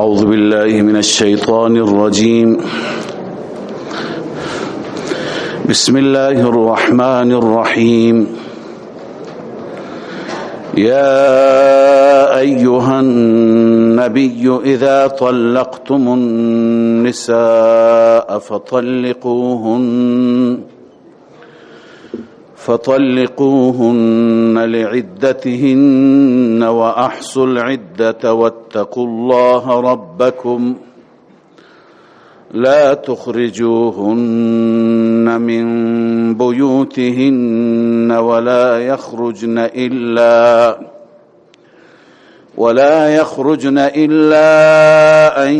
أعوذ بالله من الشيطان الرجيم. بسم الله الرحمن الرحيم. يا أيها النبي إذا طلقتم النساء فطلقوهن. فطلقوهن لعدتهن وأحصوا العدة واتقوا الله ربكم لا تخرجوهن من بيوتهن ولا يخرجن إلا ولا يخرجن إلا أن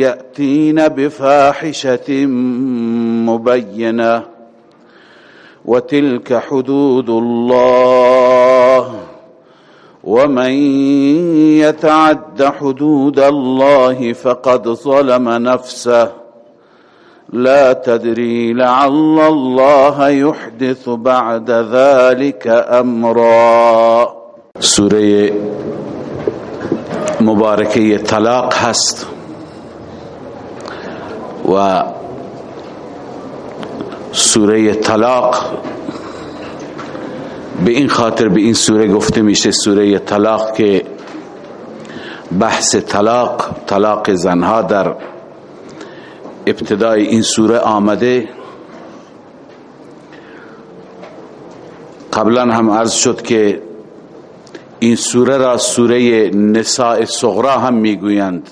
يأتين بفاحشة مبينة وتلك حدود الله. ومن يتعد حدود الله فقد ظلم نفسه. لا تدري لعل الله يحدث بعد ذلك أمرا. سورة مبارکه طلاق هست. و سوره طلاق. به این خاطر به این سوره گفته میشه سوره طلاق که بحث طلاق طلاق زنها در ابتدای این سوره آمده. قبلا هم عرض شد که این سوره را سوره نساء صغرا هم می‌گویند.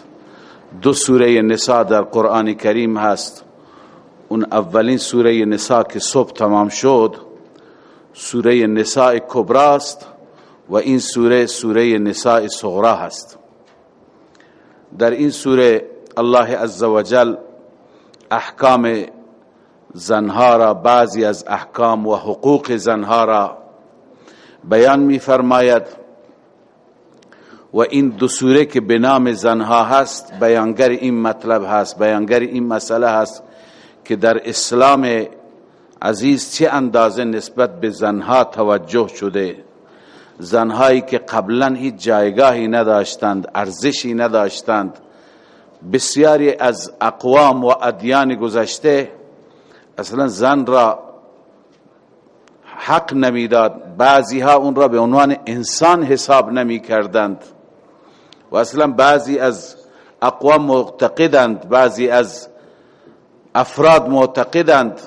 دو سوره نساء در قرآن کریم هست. اون اولین سوره نساء که صبح تمام شد سوره نساء کبراست و این سوره سوره نساء صغرا هست. در این سوره الله عزوجل احکام زنها را بعضی از احکام و حقوق زنها را بیان می فرماید و این دو سوره که به نام زنها هست بیانگر این مطلب هست بیانگر این مسئله هست که در اسلام عزیز چه اندازه نسبت به زنها توجه شده؟ زنهایی که قبلا هیچ جایگاهی نداشتند ارزشی نداشتند بسیاری از اقوام و ادیان گذشته اصلا زن را حق نمی‌داد. بعضی ها اون را به عنوان انسان حساب نمی کردند و اصلا بعضی از اقوام معتقدند بعضی از افراد معتقدند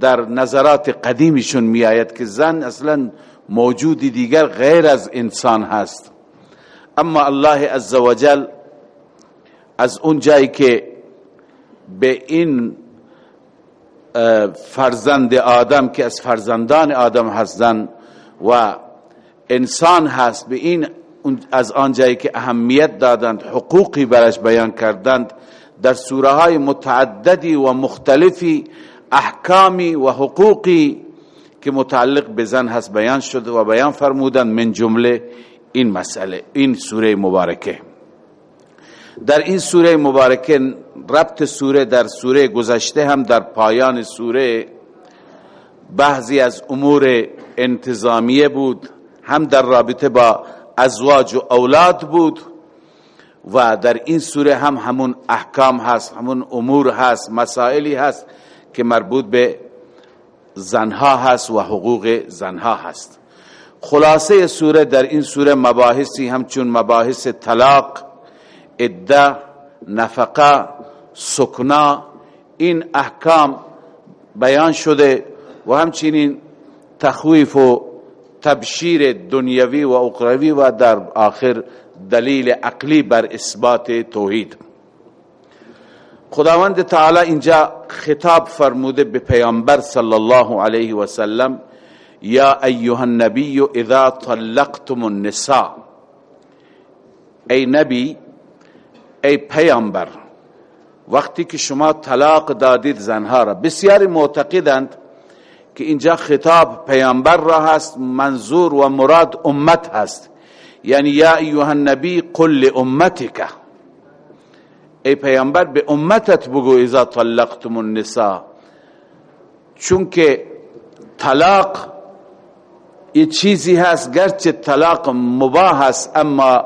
در نظرات قدیمیشون میآید که زن اصلا موجودی دیگر غیر از انسان هست. اما الله عزوجل از اون جایی که به این فرزند آدم که از فرزندان آدم هستند و انسان هست به این از آن جایی که اهمیت دادند حقوقی برش بیان کردند در سوره های متعددی و مختلفی احکامی و حقوقی که متعلق به زن هست بیان شد و بیان فرمودند من جمله این مسئله این سوره مبارکه. در این سوره مبارکه ربط سوره در سوره گذشته هم در پایان سوره بعضی از امور انتظامیه بود هم در رابطه با ازواج و اولاد بود. و در این سوره هم همون احکام هست همون امور هست مسائلی هست که مربوط به زنها هست و حقوق زنها هست. خلاصه سوره در این سوره مباحثی همچون مباحث طلاق عده نفقه سکنا این احکام بیان شده و همچنین تخویف و تبشیر دنیوی و اقروی و در آخر دلیل عقلی بر اثبات توحید. خداوند تعالی اینجا خطاب فرموده به پیامبر صلی الله علیه و سلم یا ایها النبی اذا طلقتم النساء. ای نبی ای پیامبر وقتی که شما طلاق دادید زنها را. بسیاری معتقدند که اینجا خطاب پیامبر را هست منظور و مراد امت هست. یعنی یا ایها النبی قل امتک ای پیامبر به امتت بگو اذا طلقتم النساء. چون که طلاق یه چیزی هست گرچه طلاق مباح هست اما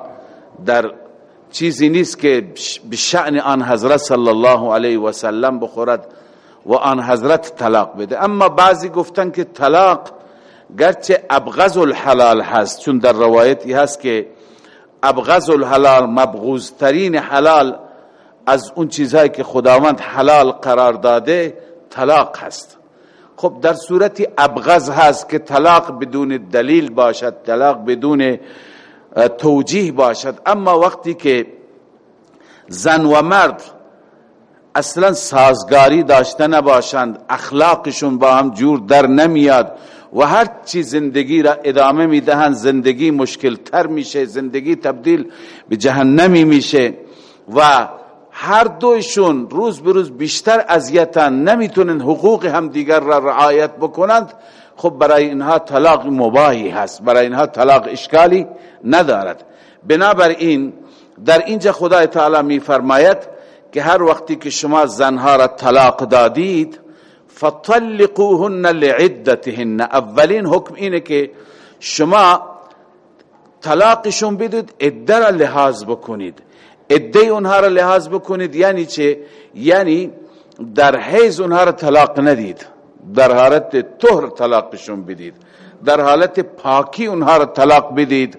در چیزی نیست که به شأن آن حضرت صلی الله علیه و سلم بخورد و آن حضرت طلاق بده. اما بعضی گفتن که طلاق گرچه ابغض الحلال هست چون در روایتی هست که ابغض الحلال مبغوز ترین حلال از اون چیزهایی که خداوند حلال قرار داده طلاق هست. خب در صورتی ابغض هست که طلاق بدون دلیل باشد طلاق بدون توجیه باشد. اما وقتی که زن و مرد اصلا سازگاری داشته نباشند اخلاقشون با هم جور در نمیاد و هر چی زندگی را ادامه می‌دهند زندگی مشکل تر میشه زندگی تبدیل به جهنمی میشه و هر دویشون روز به روز بیشتر اذیتن نمی‌تونن حقوق همدیگر را رعایت بکنند. خب برای اینها طلاق مباهی هست برای اینها طلاق اشکالی ندارد. بنابراین در اینجا خدای تعالی میفرماید که هر وقتی که شما زنها را طلاق دادید فطلقوهن لعدتهن اولین حکم اینه که شما طلاقشون بدید عده را لحاظ بکنید. عده اونها را لحاظ بکنید یعنی چه؟ یعنی در حیز اونها را طلاق ندید. در حالت طهر طلاقشون بدید. در حالت پاکی اونها را طلاق بدید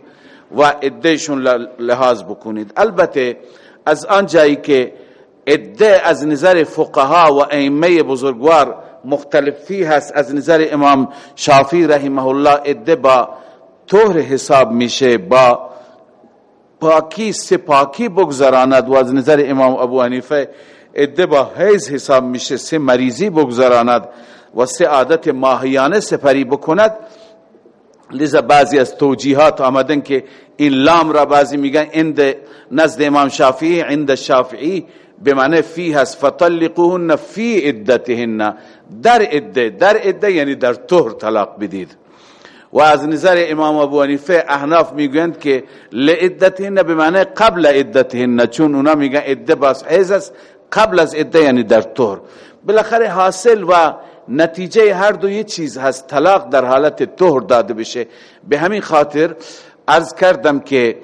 و عدهشون لحاظ بکنید. البته از آن جایی که عده از نظر فقها و ائمه بزرگوار مختلفی هست. از نظر امام شافی رحمه الله عده با طهر حساب میشه با پاکی سپاکی بگذراند و از نظر امام ابو حنیفه عده با حیز حساب میشه سه مریضی بگذراند و سه عادت ماهیانه سپری بکند. لذا بعضی از توجیهات آمدن که این لام را بعضی میگن عند نزد امام شافعی عند شافعی به معنی فی هست فطلقوهن فی عدتهن. در عده در عده یعنی در طهر طلاق بدید. و از نظر امام ابو حنیفه احناف می‌گویند که لعدتهن به معنی قبل عدتهن چون اونا میگن عده باز حیز است قبل از عده یعنی در طهر. بالاخره حاصل و نتیجه هر دو یه چیز هست طلاق در حالت طهر داده بشه. به همین خاطر عرض کردم که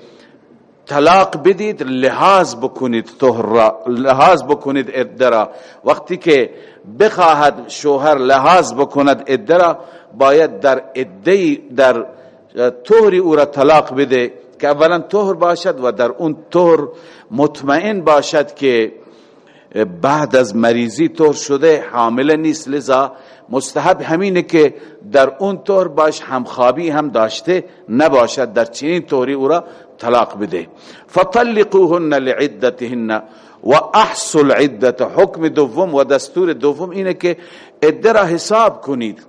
طلاق بدید لحاظ بکنید طهر لحاظ بکنید عده وقتی که بخواهد شوهر لحاظ بکند عده باید در عده در طهری او را طلاق بده که اولا طهر باشد و در اون طهر مطمئن باشد که بعد از مریضی طور شده حامله نیست. لذا مستحب همینه که در اون طور باش همخوابی هم داشته نباشد. در چنین طوری او را طلاق بده فطلقوهن لعدتهن و احصل عدت. حکم دوم و دستور دوم اینه که عده را حساب کنید.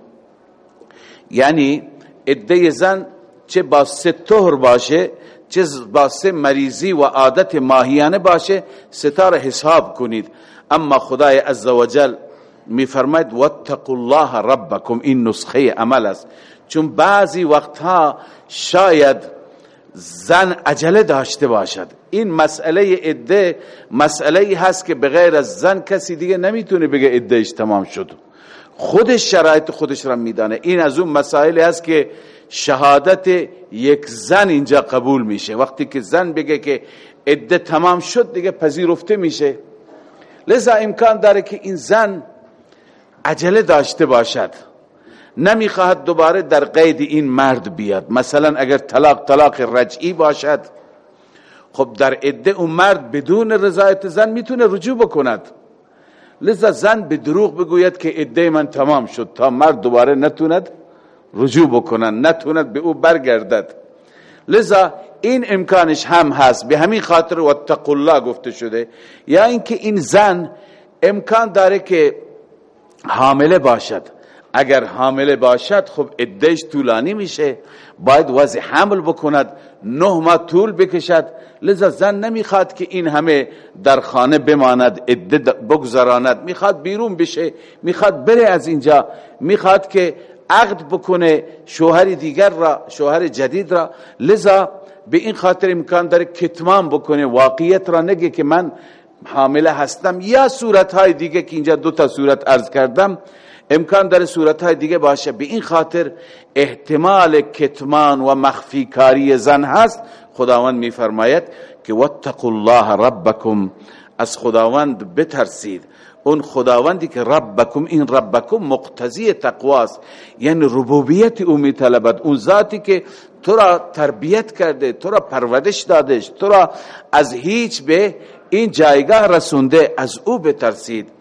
یعنی عده زن چه با سه طهر باشه چه با سه مریضی و عادت ماهیانه باشه ستاره حساب کنید. اما خدای عزوجل میفرماید واتقوا الله ربکم. این نسخه عمل است. چون بعضی وقتها شاید زن عجله داشته باشد. این مسئله عده مسئله هست که بغیر از زن کسی دیگه نمی‌تونه بگه عدهش تمام شد. خودش شرایط خودش را میدانه. این از اون مسائل هست که شهادت یک زن اینجا قبول میشه. وقتی که زن بگه که عده تمام شد دیگه پذیرفته میشه. لذا امکان داره که این زن عجله داشته باشد. نمی‌خواهد دوباره در قید این مرد بیاد. مثلا اگر طلاق طلاق رجعی باشد خب در عده اون مرد بدون رضایت زن می‌تونه رجوع بکند. لذا زن به دروغ بگوید که عده من تمام شد تا مرد دوباره نتوند رجوع بکنن نتوند به او برگردد. لذا این امکانش هم هست. به همین خاطر واتقوا الله گفته شده یا اینکه این زن امکان داره که حامله باشد. اگر حامله باشد خب ادهش طولانی میشه. باید وضع حمل بکند نه ماه طول بکشد. لذا زن نمی‌خواد که این همه در خانه بماند عده بگذراند. می‌خواد بیرون بشه می‌خواد بره از اینجا. می‌خواد که عقد بکنه شوهر دیگر را شوهر جدید را. لذا به این خاطر امکان داره کتمان بکنه. واقعیت را نگه که من حامله هستم. یا صورت های دیگه که اینجا دو تا صورت عرض کردم. امکان داره صورت های دیگه باشه. به این خاطر احتمال کتمان و مخفی کاری زن هست. خداوند میفرماید که واتقوا الله ربکم. از خداوند بترسید. اون خداوندی که ربکم این ربکم مقتضی تقواست. یعنی ربوبیت او میطلبد. اون ذاتی که تو را تربیت کرده تو را پرورش دادش تو را از هیچ به این جایگاه رسونده از او بترسید.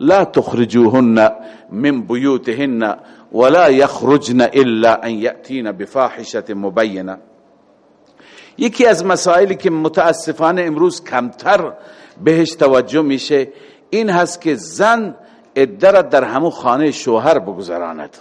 لا تخرجوهن من بیوتهن ولا يخرجن الا ان ياتين بفاحشه مبینه یکی از مسائلی که متاسفانه امروز کمتر بهش توجه میشه این هست که زن ادره در همون خانه شوهر بگذراند.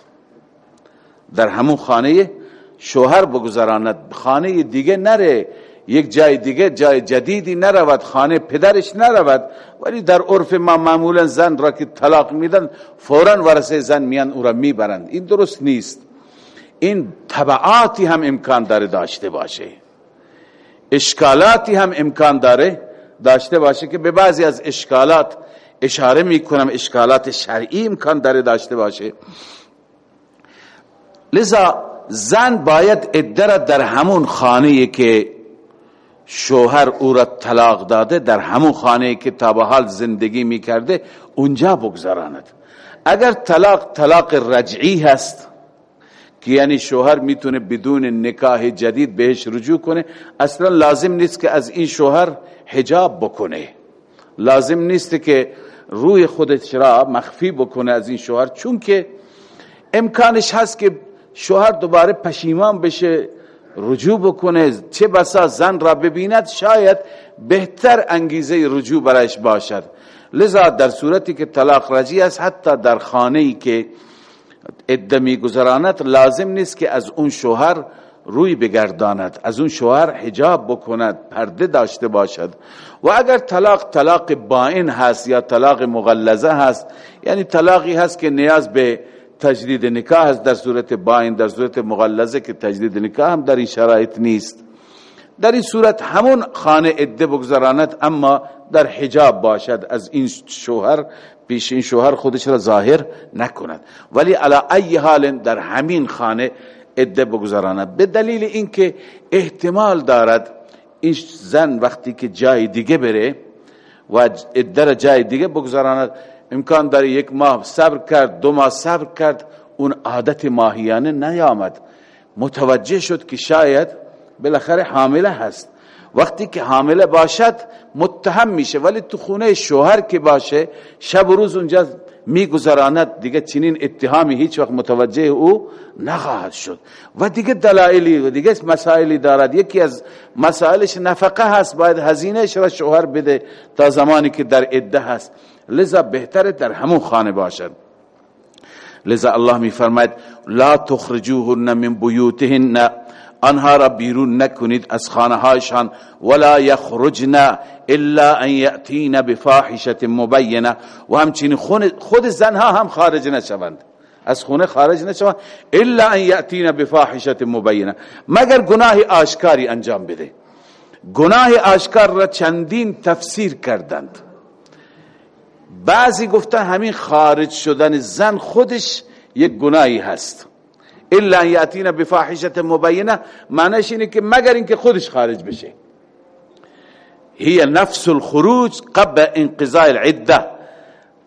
در همون خانه شوهر بگذراند. خانه دیگه نره. یک جای دیگه جای جدیدی نرود خانه پدرش نرود. ولی در عرف ما معمولا زن را که طلاق میدن فورا ورسه زن میان او را می‌برند. این درست نیست. این طبعاتی هم امکان داره داشته باشه. اشکالاتی هم امکان داره داشته باشه که به بعضی از اشکالات اشاره می‌کنم. اشکالات شرعی امکان داره داشته باشه. لذا زن باید ادره در همون خانه که شوهر او را طلاق داده در همون خانه که تا حال زندگی می‌کرده اونجا بگذراند. اگر طلاق طلاق رجعی هست که یعنی شوهر می‌تونه بدون نکاح جدید بهش رجوع کنه اصلا لازم نیست که از این شوهر حجاب بکنه. لازم نیست که روی خودش را مخفی بکنه از این شوهر چون که امکانش هست که شوهر دوباره پشیمان بشه رجوع بکنه چه بسا زن را ببیند شاید بهتر انگیزه رجوع برایش باشد. لذا در صورتی که طلاق رجی است حتی در خانه ای که ادمی گذراند لازم نیست که از اون شوهر روی بگرداند از اون شوهر حجاب بکند پرده داشته باشد. و اگر طلاق طلاق باین هست یا طلاق مغلظه هست یعنی طلاقی هست که نیاز به تجدید نکاح هست در صورت باین در صورت مغلظه که تجدید نکاح هم در این شرایط نیست. در این صورت همون خانه عده بگذراند اما در حجاب باشد. از این شوهر پیش این شوهر خودش را ظاهر نکند. ولی علا ای حال در همین خانه عده بگذراند. به دلیل اینکه احتمال دارد این زن وقتی که جای دیگه بره و عده جای دیگه بگذراند امکان داره یک ماه صبر کرد دو ماه صبر کرد اون عادت ماهیانه نیامد. متوجه شد که شاید بالاخره حامله هست. وقتی که حامله باشد متهم میشه. ولی تو خونه شوهر که باشه شب و روز اونجا میگذراند. دیگه چنین اتهامی هیچ وقت متوجه او نخواهد شد. و دیگه دلایلی و دیگه مسائلی دارد. یکی از مسائلش نفقه هست. باید هزینهش را شوهر بده تا زمانی که در عده هست. لذا بهتره در همون خانه باشد. لذا الله می فرماید لا تخرجوهن من بیوتهن آنها را بیرون نکنید از خانه هایشان ولا یخرجن الا ان یأتین بفاحشه مبینه و همچنین خود زنها هم خارج نشوند. از خونه خارج نشوند. الا ان یأتین بفاحشه مبینه مگر گناه آشکاری انجام بده. گناه آشکار را چندین تفسیر کردند. بعضی گفتن همین خارج شدن زن خودش یک گناهی هست. الا یاتینا بفاحشه مبینه معنیش اینه که مگر اینکه خودش خارج بشه. هی نفس الخروج قبل انقضاء العده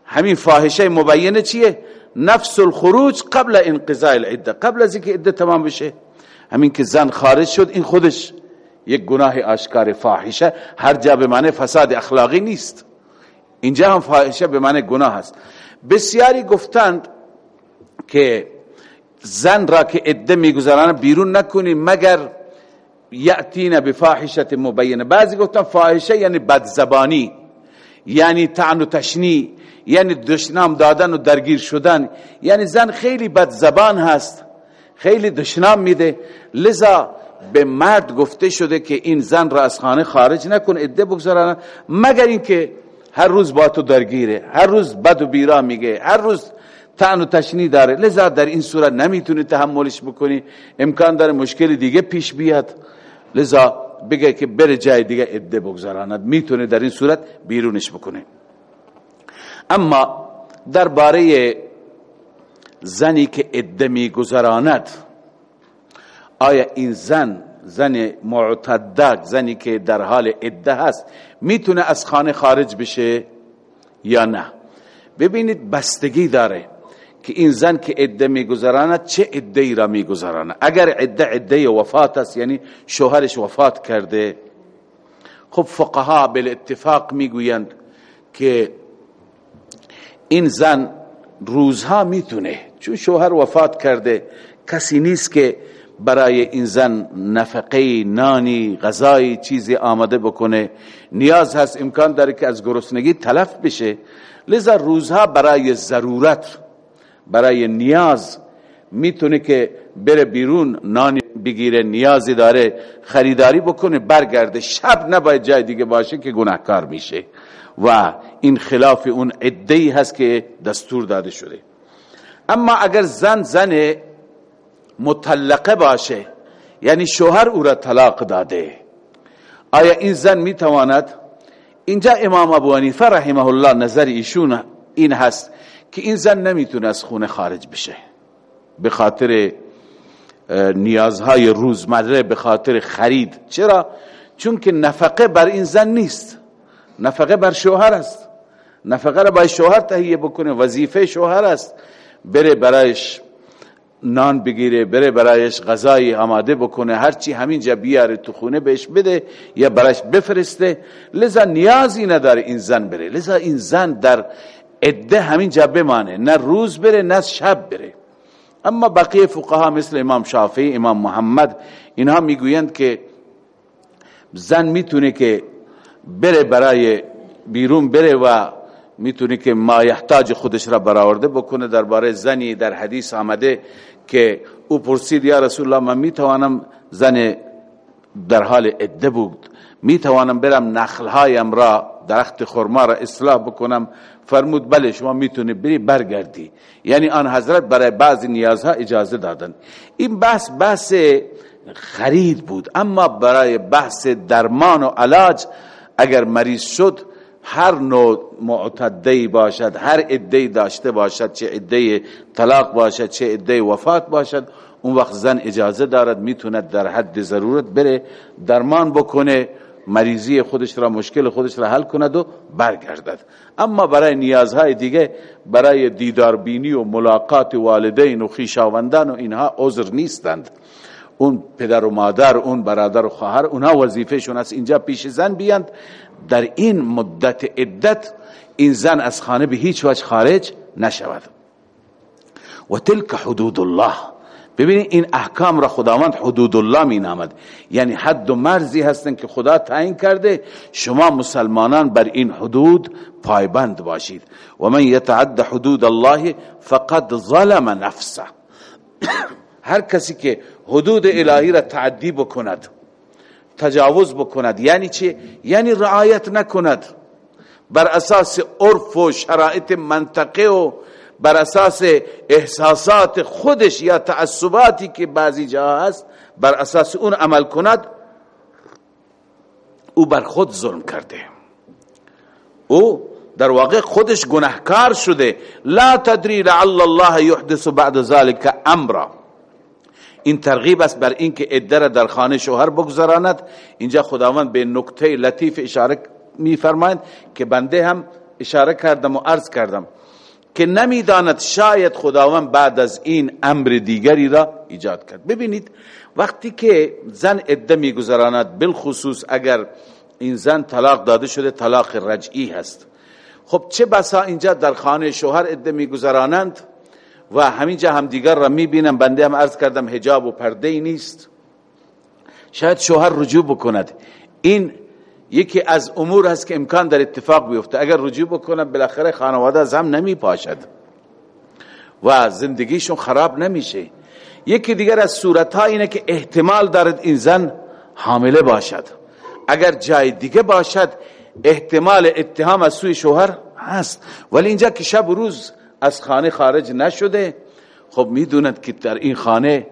همین فاحشه مبینه چیه؟ نفس الخروج قبل انقضاء العده قبل از اینکه عده تمام بشه. همین که زن خارج شد این خودش یک گناه آشکار فاحشه هر جا به معنی فساد اخلاقی نیست. اینجا هم فاحشه به معنی گناه است. بسیاری گفتند که زن را که عده می‌گذارن بیرون نکنی مگر یأتین بفاحشه مبینه بعضی گفتن فاحشه یعنی بدزبانی یعنی تعن و تشنی یعنی دشنام دادن و درگیر شدن. یعنی زن خیلی بدزبان هست خیلی دشنام میده. لذا به مرد گفته شده که این زن را از خانه خارج نکن عده بگذارن. مگر اینکه هر روز با تو درگیره هر روز بد و بیرا میگه هر روز تن و تشنی داره. لذا در این صورت نمی‌تونی تحملش بکنی. امکان داره مشکل دیگه پیش بیاد. لذا بگه که بره جای دیگه عده بگذاراند می‌تونه در این صورت بیرونش بکنه. اما درباره زنی که عده میگذراند آیا این زن زن معتدد زنی که در حال عده هست می‌تونه از خانه خارج بشه یا نه؟ ببینید بستگی داره. که این زن که عده میگذراند چه عده ای را میگذراند؟ اگر عده عده وفات است یعنی شوهرش وفات کرده خب فقها بالاتفاق می‌گویند که این زن روزها می‌تونه چون شوهر وفات کرده کسی نیست که برای این زن نفقه نانی غذای چیزی آماده بکنه. نیاز هست امکان داره که از گرسنگی تلف بشه. لذا روزها برای ضرورت برای نیاز می‌تونه که بره بیرون نانی بگیره نیازی داره خریداری بکنه برگرده شب نباید جای دیگه باشه که گناهکار میشه. و این خلاف اون عدهی هست که دستور داده شده. اما اگر زن زن مطلقه باشه یعنی شوهر او را طلاق داده آیا این زن می‌تواند؟ اینجا امام ابو حنیفه رحمه الله نظر ایشون این هست. که این زن نمی‌تونه از خونه خارج بشه. به خاطر نیازهای روزمره به خاطر خرید. چرا؟ چون که نفقه بر این زن نیست. نفقه بر شوهر است. نفقه را باید شوهر تهیه بکنه. وظیفه شوهر است. بره برایش نان بگیره بره برایش غذای آماده بکنه. هرچی همینجا بیاره تو خونه بهش بده یا برایش بفرسته. لذا نیازی نداره این زن بره. لذا این زن در عده همینجا بمانه. نه روز بره نه شب بره. اما بقیه فقها مثل امام شافعی امام محمد اینها می‌گویند که زن می‌تونه که بره برای بیرون بره و می‌تونه که ما یحتاج خودش را برآورده بکنه. درباره زنی در حدیث آمده که او پرسید یا رسول الله من می‌توانم زن در حال عده بود؟ می‌توانم برم نخلهایم را درخت خرما را اصلاح بکنم؟ فرمود بله شما می‌تونی بری برگردی. یعنی آن حضرت برای بعضی نیازها اجازه دادن. این بحث بحث خرید بود. اما برای بحث درمان و علاج اگر مریض شد هر نوع معتدی باشد هر عده داشته باشد چه عده طلاق باشد چه عده وفات باشد اون وقت زن اجازه دارد می‌توند در حد ضرورت بره درمان بکنه. مریضی خودش را مشکل خودش را حل کند و برگردد. اما برای نیازهای دیگه برای دیداربینی و ملاقات والدین و خیشاوندان و اینها عذر نیستند. اون پدر و مادر اون برادر و خواهر اونها وظیفهشون است اینجا پیش زن بیند در این مدت عدت این زن از خانه به هیچ وجه خارج نشود. و تلک حدود الله. ببینید این احکام را خداوند حدود الله می نامد یعنی حد و مرزی هستن که خدا تعیین کرده. شما مسلمانان بر این حدود پایبند باشید. و من یتعد حدود الله فقد ظلم نفسه. هر کسی که حدود الهی را تعدی بکند تجاوز بکند یعنی چی؟ یعنی رعایت نکند. بر اساس عرف و شرایط منطقه و بر اساس احساسات خودش یا تعصباتی که بعضی جا هست بر اساس اون عمل کند او بر خود ظلم کرده. او در واقع خودش گناهکار شده. لا تدری لعل الله یحدث بعد ذلك امرا. این ترغیب است بر اینکه عده در خانه شوهر بگذراند. اینجا خداوند به نکته لطیف اشاره میفرمایند که بنده هم اشاره کردم و عرض کردم. که نمی‌داند شاید خداوند بعد از این امر دیگری را ایجاد کرد. ببینید وقتی که زن عده میگذراند بالخصوص اگر این زن طلاق داده شده طلاق رجعی هست. خب چه بسا اینجا در خانه شوهر عده میگذرانند و همینجا هم دیگر را می‌بینم. بنده هم عرض کردم حجاب و پرده ای نیست. شاید شوهر رجوع بکند. این یکی از امور هست که امکان در اتفاق بیفته. اگر رجوع بکنن بالاخره خانواده از هم نمی پاشد و زندگیشون خراب نمیشه. یکی دیگر از صورت ها اینه که احتمال دارد این زن حامله باشد. اگر جای دیگه باشد احتمال اتهام از سوی شوهر هست. ولی اینجا که شب و روز از خانه خارج نشده خب می‌دوند که در این خانه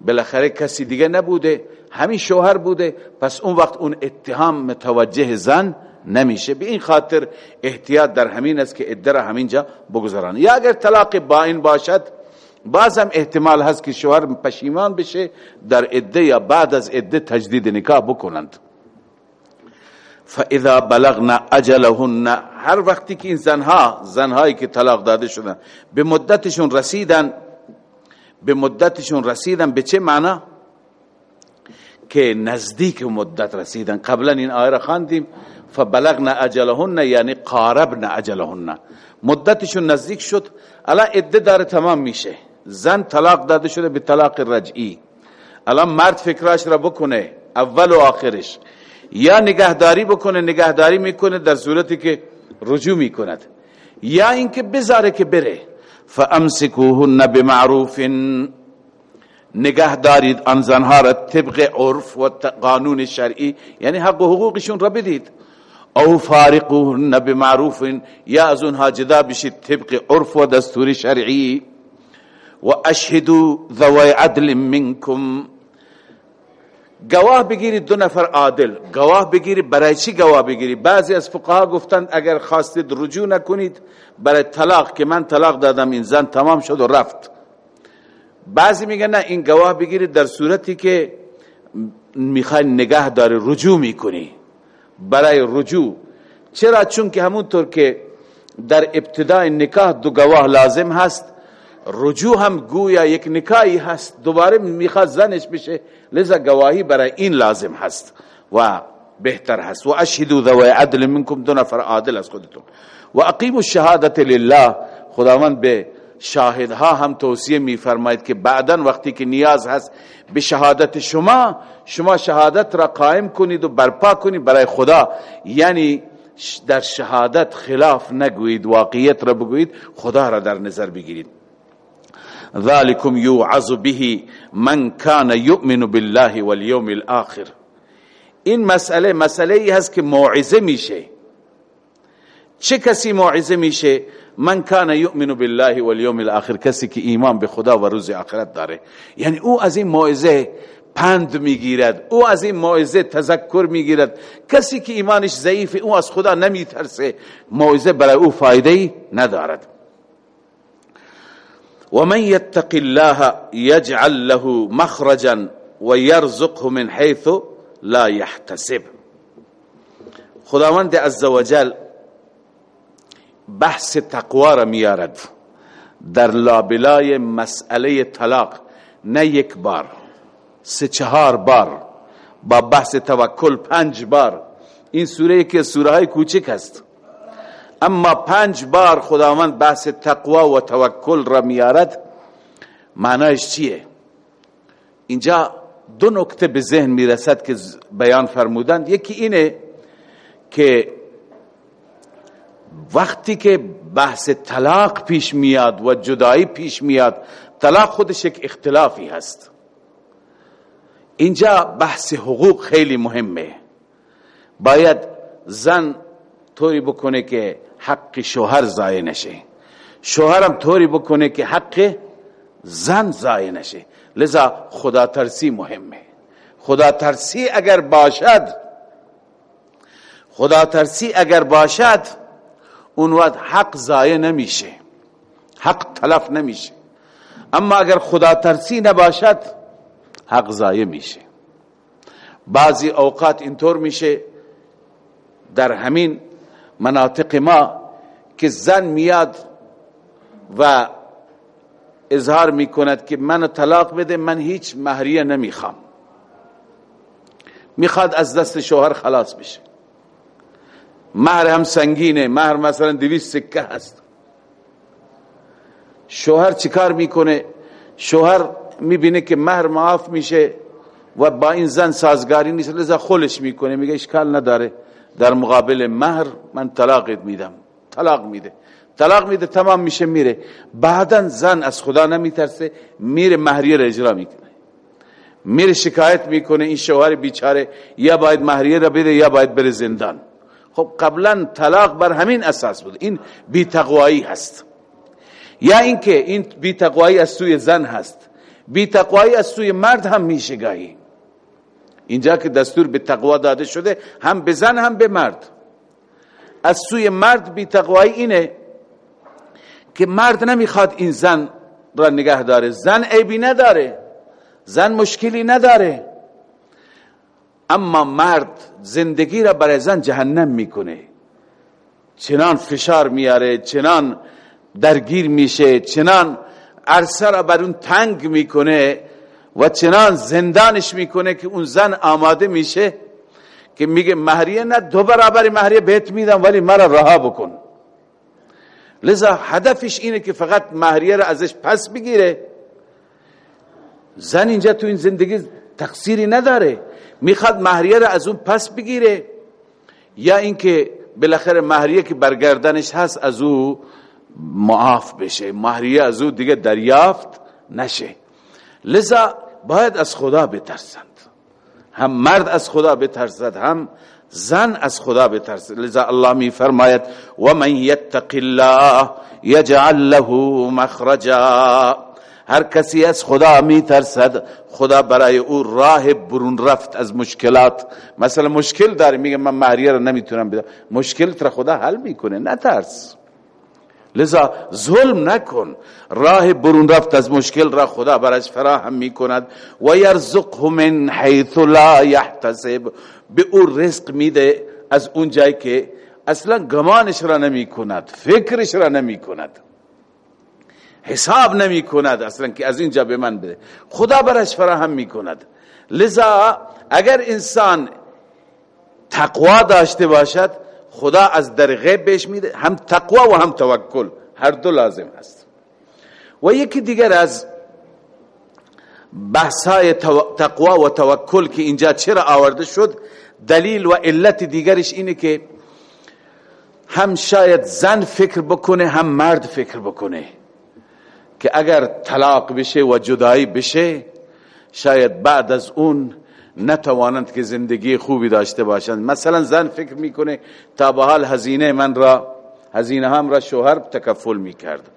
بالاخره کسی دیگه نبوده. همین شوهر بوده پس اون وقت اون اتهام متوجه زن نمیشه. به این خاطر احتیاط در همین است که ادره همینجا بگذارن. یا اگر طلاق باین باشد باز هم احتمال هست که شوهر پشیمان بشه در عده یا بعد از عده تجدید نکاح بکنند. فاذا بلغنا اجلهن هر وقتی که این زنها زنهایی که طلاق داده شدن به مدتشون رسیدن به مدتشون رسیدن به چه معنا؟ که نزدیک مدت رسیدن. قبلا این آیه را خواندیم فبلغنا اجلهن یعنی قاربنا اجلهن. مدتشون نزدیک شد. الان عده داره تمام میشه. زن طلاق داده شده به طلاق رجعی. الان مرد فکراش را بکنه اول و آخرش. یا نگهداری بکنه نگهداری می‌کنه در صورتی که رجوع می‌کند. یا اینکه بذاره که بره. فامسکوهن بمعروف نگه دارید آن زنها را طبق عرف و قانون شرعی یعنی حق و حقوقشون را بدید. او فارقوهن بمعروف یا از اونها جدا بشید طبق عرف و دستور شرعی. و اشهدو ذوی عدل منکم. گواه بگیرید دو نفر عادل. گواه بگیرید برای چی گواه بگیرید؟ بعضی از فقها گفتند اگر خواستید رجوع نکنید برای طلاق که من طلاق دادم این زن تمام شد و رفت. بعضی میگن نه این گواه بگیرید در صورتی که می‌خوای نگه داره رجوع می‌کنی برای رجوع. چرا؟ چون که همونطور که در ابتدای نکاح دو گواه لازم هست رجوع هم گویا یک نکاحی هست دوباره می‌خواد زنش بشه لذا گواهی برای این لازم هست و بهتر هست. و اشهدوا ذوی عدل منکم دو نفر عادل از خودتون. و اقیموا الشهادت لله خداوند به شاهدها هم توصیه میفرماید که بعدا وقتی که نیاز هست به شهادت شما شما شهادت را قائم کنید و برپا کنید برای خدا. یعنی در شهادت خلاف نگویید واقعیت را بگویید خدا را در نظر بگیرید. ذالکم یوعظ به من کان یؤمن بالله والیوم الاخر این مسئله مسئله ای هست که موعظه میشه. چه کسی موعظه میشه؟ من کان یؤمن بالله والیوم الاخر کسی که ایمان به خدا و روز آخرت داره. یعنی او از این موعظه پند می‌گیرد او از این موعظه تذکر می‌گیرد. کسی که ایمانش ضعیف او از خدا نمیترسه. موعظه برای او فایده ندارد. ومن يتق الله يجعل له مخرجا ويرزقه من حيث لا يحتسب خداوند عزوجل بحث تقوا را میارد. در لابلای مسئله طلاق نه یک بار سه چهار بار با بحث توکل پنج بار. این سوره که سوره های کوچک است. اما پنج بار خداوند بحث تقوا و توکل را میارد معنایش چیه؟ اینجا دو نکته به ذهن می‌رسد که بیان فرمودند. یکی اینه که وقتی که بحث طلاق پیش میاد و جدایی پیش میاد طلاق خودش یک اختلافی هست. اینجا بحث حقوق خیلی مهمه. باید زن طوری بکنه که حق شوهر ضایع نشه. شوهرم طوری بکنه که حق زن ضایع نشه. لذا خدا ترسی مهمه. خدا ترسی اگر باشد خدا ترسی اگر باشد اون وقت حق ضایع نمیشه. حق تلف نمیشه. اما اگر خدا ترسی نباشد حق ضایع میشه. بعضی اوقات اینطور میشه در همین مناطق ما که زن میاد و اظهار می‌کند که منو طلاق بده من هیچ مهریه نمی‌خوام. می‌خواد از دست شوهر خلاص بشه. مهر هم سنگینه مهر مثلا دویست سکه هست. شوهر چیکار می‌کنه؟ شوهر می‌بینه که مهر معاف میشه و با این زن سازگاری نیست لذا خولش می‌کنه میگه اشکال نداره. در مقابل مهر من طلاقت میدم. طلاق میده. طلاق میده تمام میشه میره. بعدا زن از خدا نمیترسه میره مهریه را اجرا می‌کنه. میره شکایت می‌کنه این شوهر بیچاره یا باید مهریه را بده یا باید بره زندان. خب قبلا طلاق بر همین اساس بود. این بی تقوایی هست. یا اینکه این بی تقوایی از سوی زن هست. بی تقوایی از سوی مرد هم میشه گاهی. اینجا که دستور به تقوا داده شده هم به زن هم به مرد. از سوی مرد بی تقوایی اینه که مرد نمی‌خواد این زن را نگه داره. زن عیبی نداره. زن مشکلی نداره. اما مرد زندگی را برای زن جهنم می‌کنه. چنان فشار میاره چنان درگیر میشه چنان عرصه را بر اون تنگ می‌کنه و چنان زندانش می‌کنه که اون زن آماده میشه که میگه مهریه نه دو برابر مهریه بهت میدم ولی مرا رها بکن. لذا هدفش اینه که فقط مهریه را ازش پس بگیره. زن اینجا تو این زندگی تقصیری نداره. می‌خواد مهریه را از اون پس بگیره. یا اینکه بالاخره مهریه که برگردنش هست از او معاف بشه. مهریه از او دیگه دریافت نشه. لذا باید از خدا بترسند. هم مرد از خدا بترسد هم زن از خدا بترسد. لذا الله می فرماید و من یتق الله یجعل له مخرجا. هر کسی از خدا می ترسد خدا برای او راه برون رفت از مشکلات. مثلا مشکل داری میگه من مهریه رو نمی‌تونم بدم. مشکل تر خدا حل می‌کنه نترس. لذا ظلم نکن. راه برون رفت از مشکل را خدا برش فراهم می کند و یرزقه من حیث لا یحتسب به او رزق میده از اون جایی که اصلا گمانش را نمی کند فکرش را نمی کند حساب نمی کند. اصلا که از اینجا به من بده خدا برش فراهم می کند. لذا اگر انسان تقوا داشته باشد خدا از در غیب بهش میده. هم تقوا و هم توکل. هر دو لازم هست. و یکی دیگر از بحثای تقوا و توکل که اینجا چرا آورده شد دلیل و علت دیگرش اینه که هم شاید زن فکر بکنه هم مرد فکر بکنه. که اگر طلاق بشه و جدایی بشه شاید بعد از اون نتوانند که زندگی خوبی داشته باشند. مثلا زن فکر می‌کنه تا به حال هزینه من را هزینه هم را شوهر تکفل می‌کرد.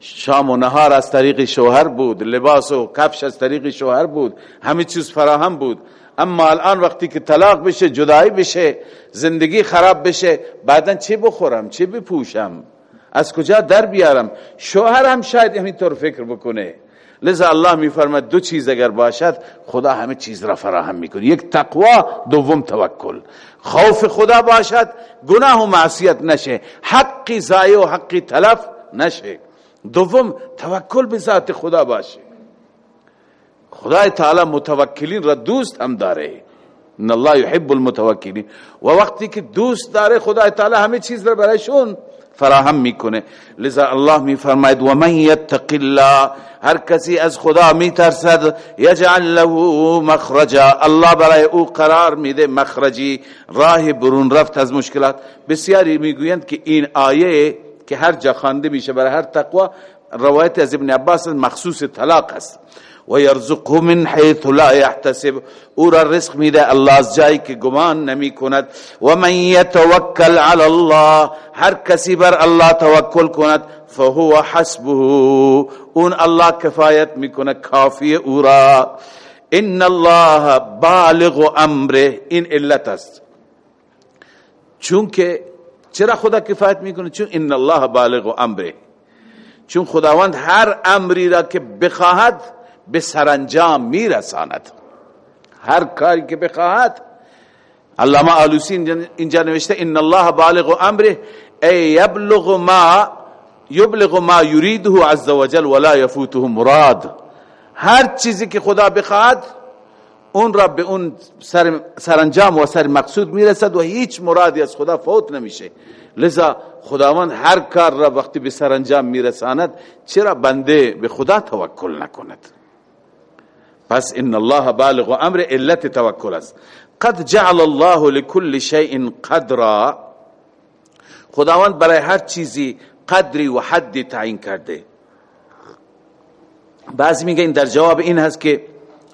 شام و نهار از طریق شوهر بود لباس و کفش از طریق شوهر بود همه چیز فراهم بود. اما الان وقتی که طلاق بشه جدایی بشه زندگی خراب بشه بعدا چه بخورم چه بپوشم؟ از کجا در بیارم؟ شوهر هم شاید همینطور فکر بکنه. لذا الله میفرماد دو چیز اگر باشد خدا همه چیز را فراهم می‌کنه. یک تقوا دوم توکل. خوف خدا باشد گناه و معصیت نشه. حقی ضایع و حقی تلف نشه. دوم توکل به ذات خدا باشه. خدای تعالی متوکلین را دوست هم داره. ان الله يحب المتوکلین. و وقتی که دوست داره خدای تعالی همه چیز را برایشون فراهم می‌کنه. لذا الله میفرماید و من یتق الله هر کسی از خدا میترسد یجعل له مخرجا. الله برای او قرار میده مخرجی راه برون رفت از مشکلات. بسیاری می‌گویند که این آیه که هر جا خوانده میشه برای هر تقوا روایت از ابن عباس مخصوص طلاق است. و یرزقه من حیث لا يحتسب۔ او را رزق میده الله از جایی که گمان نمی کند۔ و من یتوکل علی الله هر کسی بر الله توکل کند فهو حسبه۔ اون الله کفایت می‌کنه کافی او را۔ ان الله بالغ امره این علت است۔ چون که چرا خدا کفایت می‌کنه؟ چون ان الله بالغ امره۔ چون خداوند هر امری را که بخواهد به سرانجام میرساند. هر کاری که بخواهد. علامه آلوسی اینجا نوشته ان الله بالغ امره ای یبلغ ما یبلغ ما یریده عز وجل ولا یفوته مراد. هر چیزی که خدا بخواهد اون را به اون سر سرانجام و سر مقصود می‌رسد و هیچ مرادی از خدا فوت نمیشه. لذا خداوند هر کار را وقتی به سرانجام میرساند چرا بنده به خدا توکل نکند؟ پس ان الله بالغ امر علت توکل است. قد جعل الله لكل شيء قدرا. خداوند برای هر چیزی قدری و حدی تعیین کرده. بعضی میگه این در جواب این هست که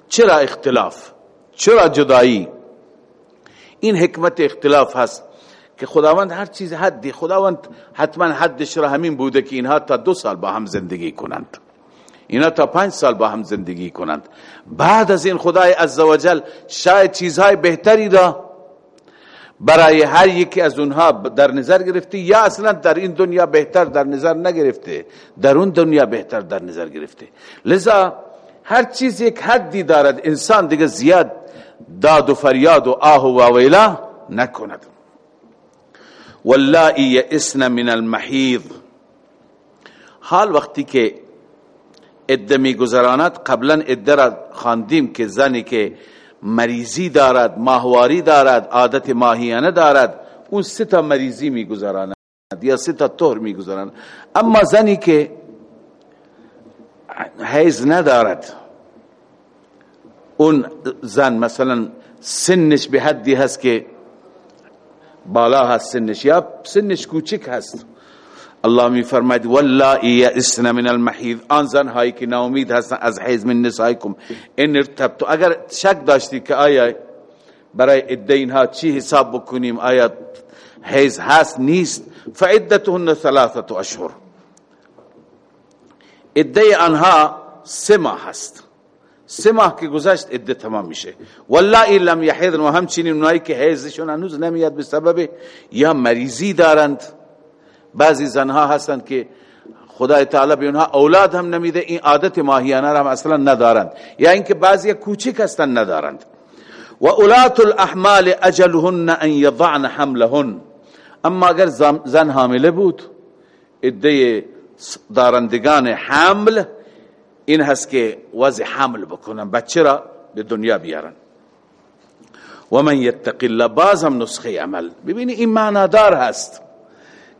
چرا اختلاف؟ چرا جدایی؟ این حکمت اختلاف هست که خداوند هر چیز حدی خداوند حتما حدش را همین بوده که اینها تا دو سال با هم زندگی کنند. اینا تا پنج سال با هم زندگی کنند. بعد از این خدای عزوجل شاید چیزهای بهتری را برای هر یکی از اونها در نظر گرفته یا اصلا در این دنیا بهتر در نظر نگرفته؟ در اون دنیا بهتر در نظر گرفته. لذا هر چیز یک حدی دارد. انسان دیگه زیاد داد و فریاد و آه و واویلا نکند. واللائی یئسن من المحیض. حال وقتی که عده میگذراند. قبلا عده را خواندیم که زنی که مریضی دارد ماهواری دارد عادت ماهیانه دارد اون سه تا مریضی میگذراند یا سه تا طهر میگذراند اما زنی که حیز ندارد اون زن مثلا سنش به حدی هست که بالا هست سنش یا سنش کوچک هست. الله می فرماید واللائی یئسن من المحیض. آن زن هایی که ناامید هستن از حیض من نسائکم. ان ارتبتو اگر شک داشتی که آیا برای عده اینها چی حساب بکنیم آیا حیض هست نیست فعدتهن ثلاثه اشهر. عده آنها سه ماه هست. سه ماه که گذشت عده تمام میشه. والله لم یحیضن و همچنین اونایی که حیضشون هنوز نمیاد به سبب یا مریضی دارند. بعضی زنها هستند که خدای تعالی به اونها اولاد هم نمیده این عادت ماهیانه را هم اصلا ندارند. یا اینکه بعضی کوچک هستند ندارند. و اولات الاحمال اجلهن ان یضعن حملهن. اما اگر زن حامله بود عده دارندگان حمل این هست که وضع حمل بکنن بچه را به دنیا بیارن. و من یتق الله نسخه عمل. ببینی این معنادار هست.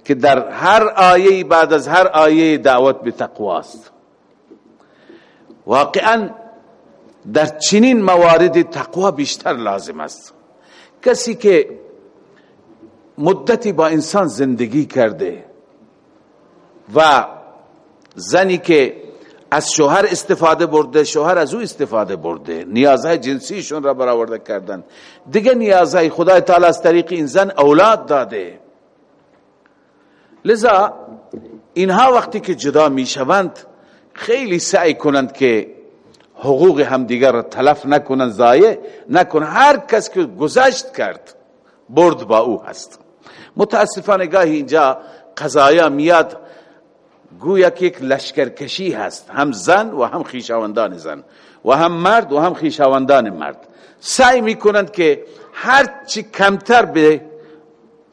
که در هر آیه بعد از هر آیه دعوت به تقواست واقعا در چنین موارد تقوا بیشتر لازم است. کسی که مدتی با انسان زندگی کرده و زنی که از شوهر استفاده برده شوهر از او استفاده برده نیازهای جنسیشون را برآورده کردن. دیگه نیازهای خدای تعالی از طریق این زن اولاد داده. لذا اینها وقتی که جدا می‌شوند خیلی سعی کنند که حقوق همدیگر را تلف نکنند ضایع نکنند. هر کس که گذشت کرد برد با او هست. متاسفانه گاهی اینجا قضایا میاد گویا که یک لشکرکشی هست. هم زن و هم خیشاوندان زن و هم مرد و هم خیشاوندان مرد. سعی می‌کنند که هر چی کمتر به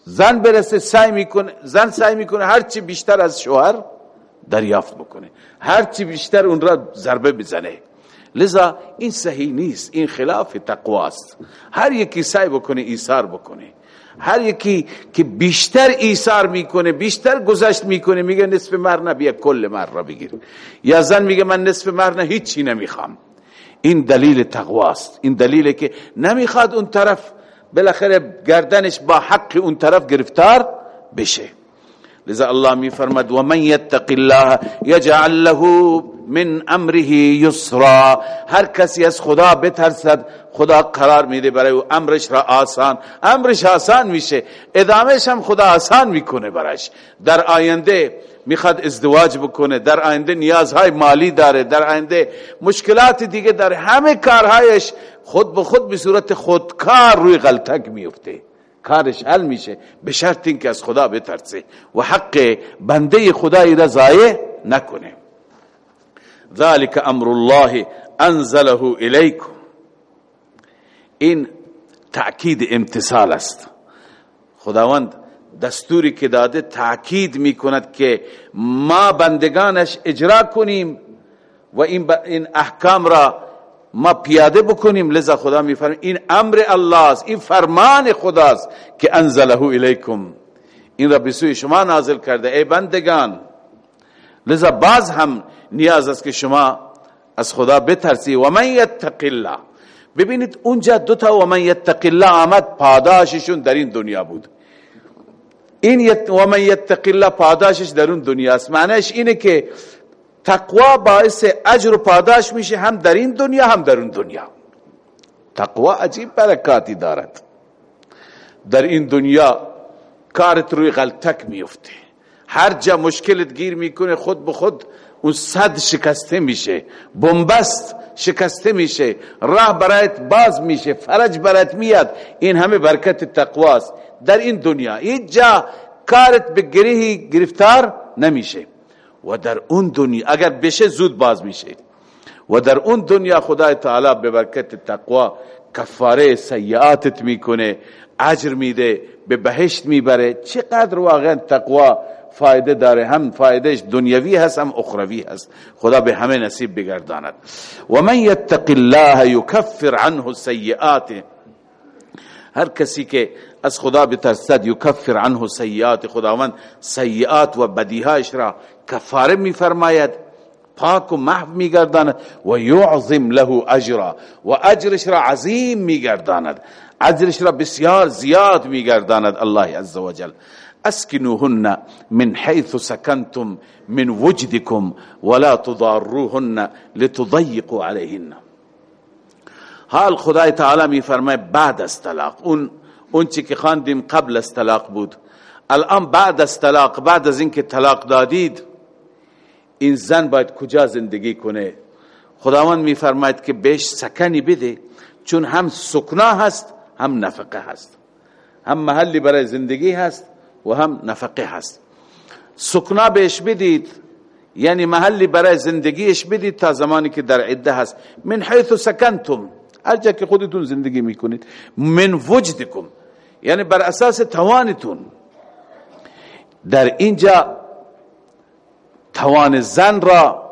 زن برسه سعی می‌کنه زن سعی می‌کنه هر چی بیشتر از شوهر دریافت بکنه. هر چی بیشتر اون را ضربه بزنه. لذا این صحیح نیست. این خلاف تقواست هر یکی سعی بکنه ایثار بکنه. هر یکی که بیشتر ایثار می‌کنه بیشتر گذشت می‌کنه میگه نصف مر نه بیا کل مر را بگیر. یا زن میگه من نصف مر نه هیچی نمی‌خوام. این دلیل تقواست این دلیل که نمی‌خواد اون طرف بالاخره گردنش با حق اون طرف گرفتار بشه. لذا الله می فرمد و من یتق الله یجعل له من امره یسرا. هر کسی از خدا بترسد خدا قرار میده برای او امرش را آسان امرش آسان میشه ادامهش هم خدا آسان می‌کنه برش در آینده می‌خواد ازدواج بکنه در آینده نیازهای مالی داره در آینده مشکلات دیگه داره همه کارهایش خود به خود به صورت خودکار روی غلطک میفته. کارش حل میشه به شرط اینکه از خدا بترسه و حق بنده خدایی را ضایع نکنه. ذلك امر الله انزله الیکم. این تأکید امتصال است. خداوند دستوری که داده تأکید می کند که ما بندگانش اجرا کنیم و این, این احکام را ما پیاده بکنیم. لذا خدا می فرماید این امر الله است این فرمان خداست که انزله الیکم. این را بسوی شما نازل کرده ای بندگان. لذا باز هم نیاز است که شما از خدا بترسی و من یتق الله. ببینید اونجا دو تا و من یتق الله آمد پاداششون در این دنیا بود. این و من یتق الله پاداشش در اون دنیا است معنیش اینه که تقوا باعث اجر و پاداش میشه هم در این دنیا هم در اون دنیا. تقوا عجیب برکاتی دارد. در این دنیا کارت روی غلطک میفته. هر جا مشکلت گیر می‌کنه خود به خود اون صد شکسته میشه. بنبست شکسته میشه. راه برایت باز میشه. فرج برایت میاد. این همه برکت تقواست. در این دنیا. هیچ جا کارت به گریهی گرفتار نمیشه. و در اون دنیا اگر بشه زود باز میشه. و در اون دنیا خدای تعالی به برکت تقوا کفاره سیئاتت می‌کنه اجر میده به بهشت می‌بره. چقدر واقعا تقوا فایده داره. هم فایدهش دنیوی هست هم اخروی هست. خدا به همه نصیب بگرداند. و من یتق الله یکفر عنه سیئاته. هر کسی که از خدا بترسد یکفر عنه سیئات خداوند سیئات و بدیهایش را کفاره میفرماید پاک و محو میگرداند و یعظم له اجرا و اجرش را عظیم میگرداند. اجرش را بسیار زیاد میگرداند الله عز وجل اسکنوهن من حيث سکنتم من وجدكم ولا تضاروهن لتضيقوا عليهن حال خدای تعالی می فرمای بعد از طلاق. اون اون چی که خواندیم قبل از طلاق بود. الان بعد از طلاق بعد از اینکه طلاق دادید این زن باید کجا زندگی کنه؟ خداوند میفرماید که بهش سکنی بده چون هم سکنا هست هم نفقه هست. هم محلی برای زندگی هست و هم نفقه هست. سکنا بهش بدید یعنی محلی برای زندگیش بدید تا زمانی که در عده هست. من حیث سکنتم. هر جا که خودتون زندگی می‌کنید. من وجدکم. یعنی بر اساس توانتون. در اینجا توان زن را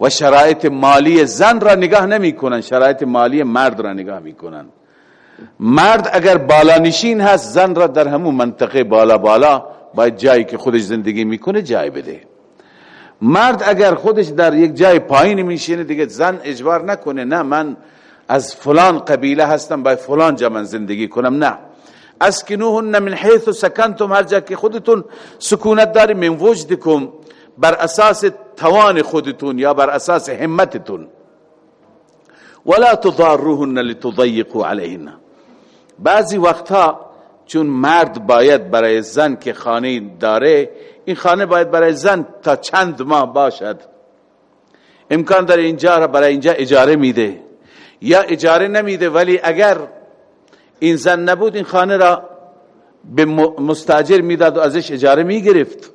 و شرایط مالی زن را نگاه نمی کنن شرایط مالی مرد را نگاه می کنن مرد اگر بالا نشین هست زن را در همون منطقه بالا بالا باید جایی که خودش زندگی می‌کنه جای بده. مرد اگر خودش در یک جای پایین میشینه دیگه زن اجبار نکنه. نه من از فلان قبیله هستم باید فلان جا من زندگی کنم. نه. اسکنوهن من حیث سکنتم هر جا که خودتون سکونت داری من وجدکم بر اساس توان خودتون یا بر اساس همتتون. ولا تضاروهن لتضيقوا عليهن بعضی وقتها چون مرد باید برای زن که خانه داره این خانه باید برای زن تا چند ماه باشد. امکان داره اینجا را برای اینجا اجاره میده. یا اجاره نمیده ولی اگر این زن نبود این خانه را به مستاجر می‌داد و ازش اجاره می‌گرفت.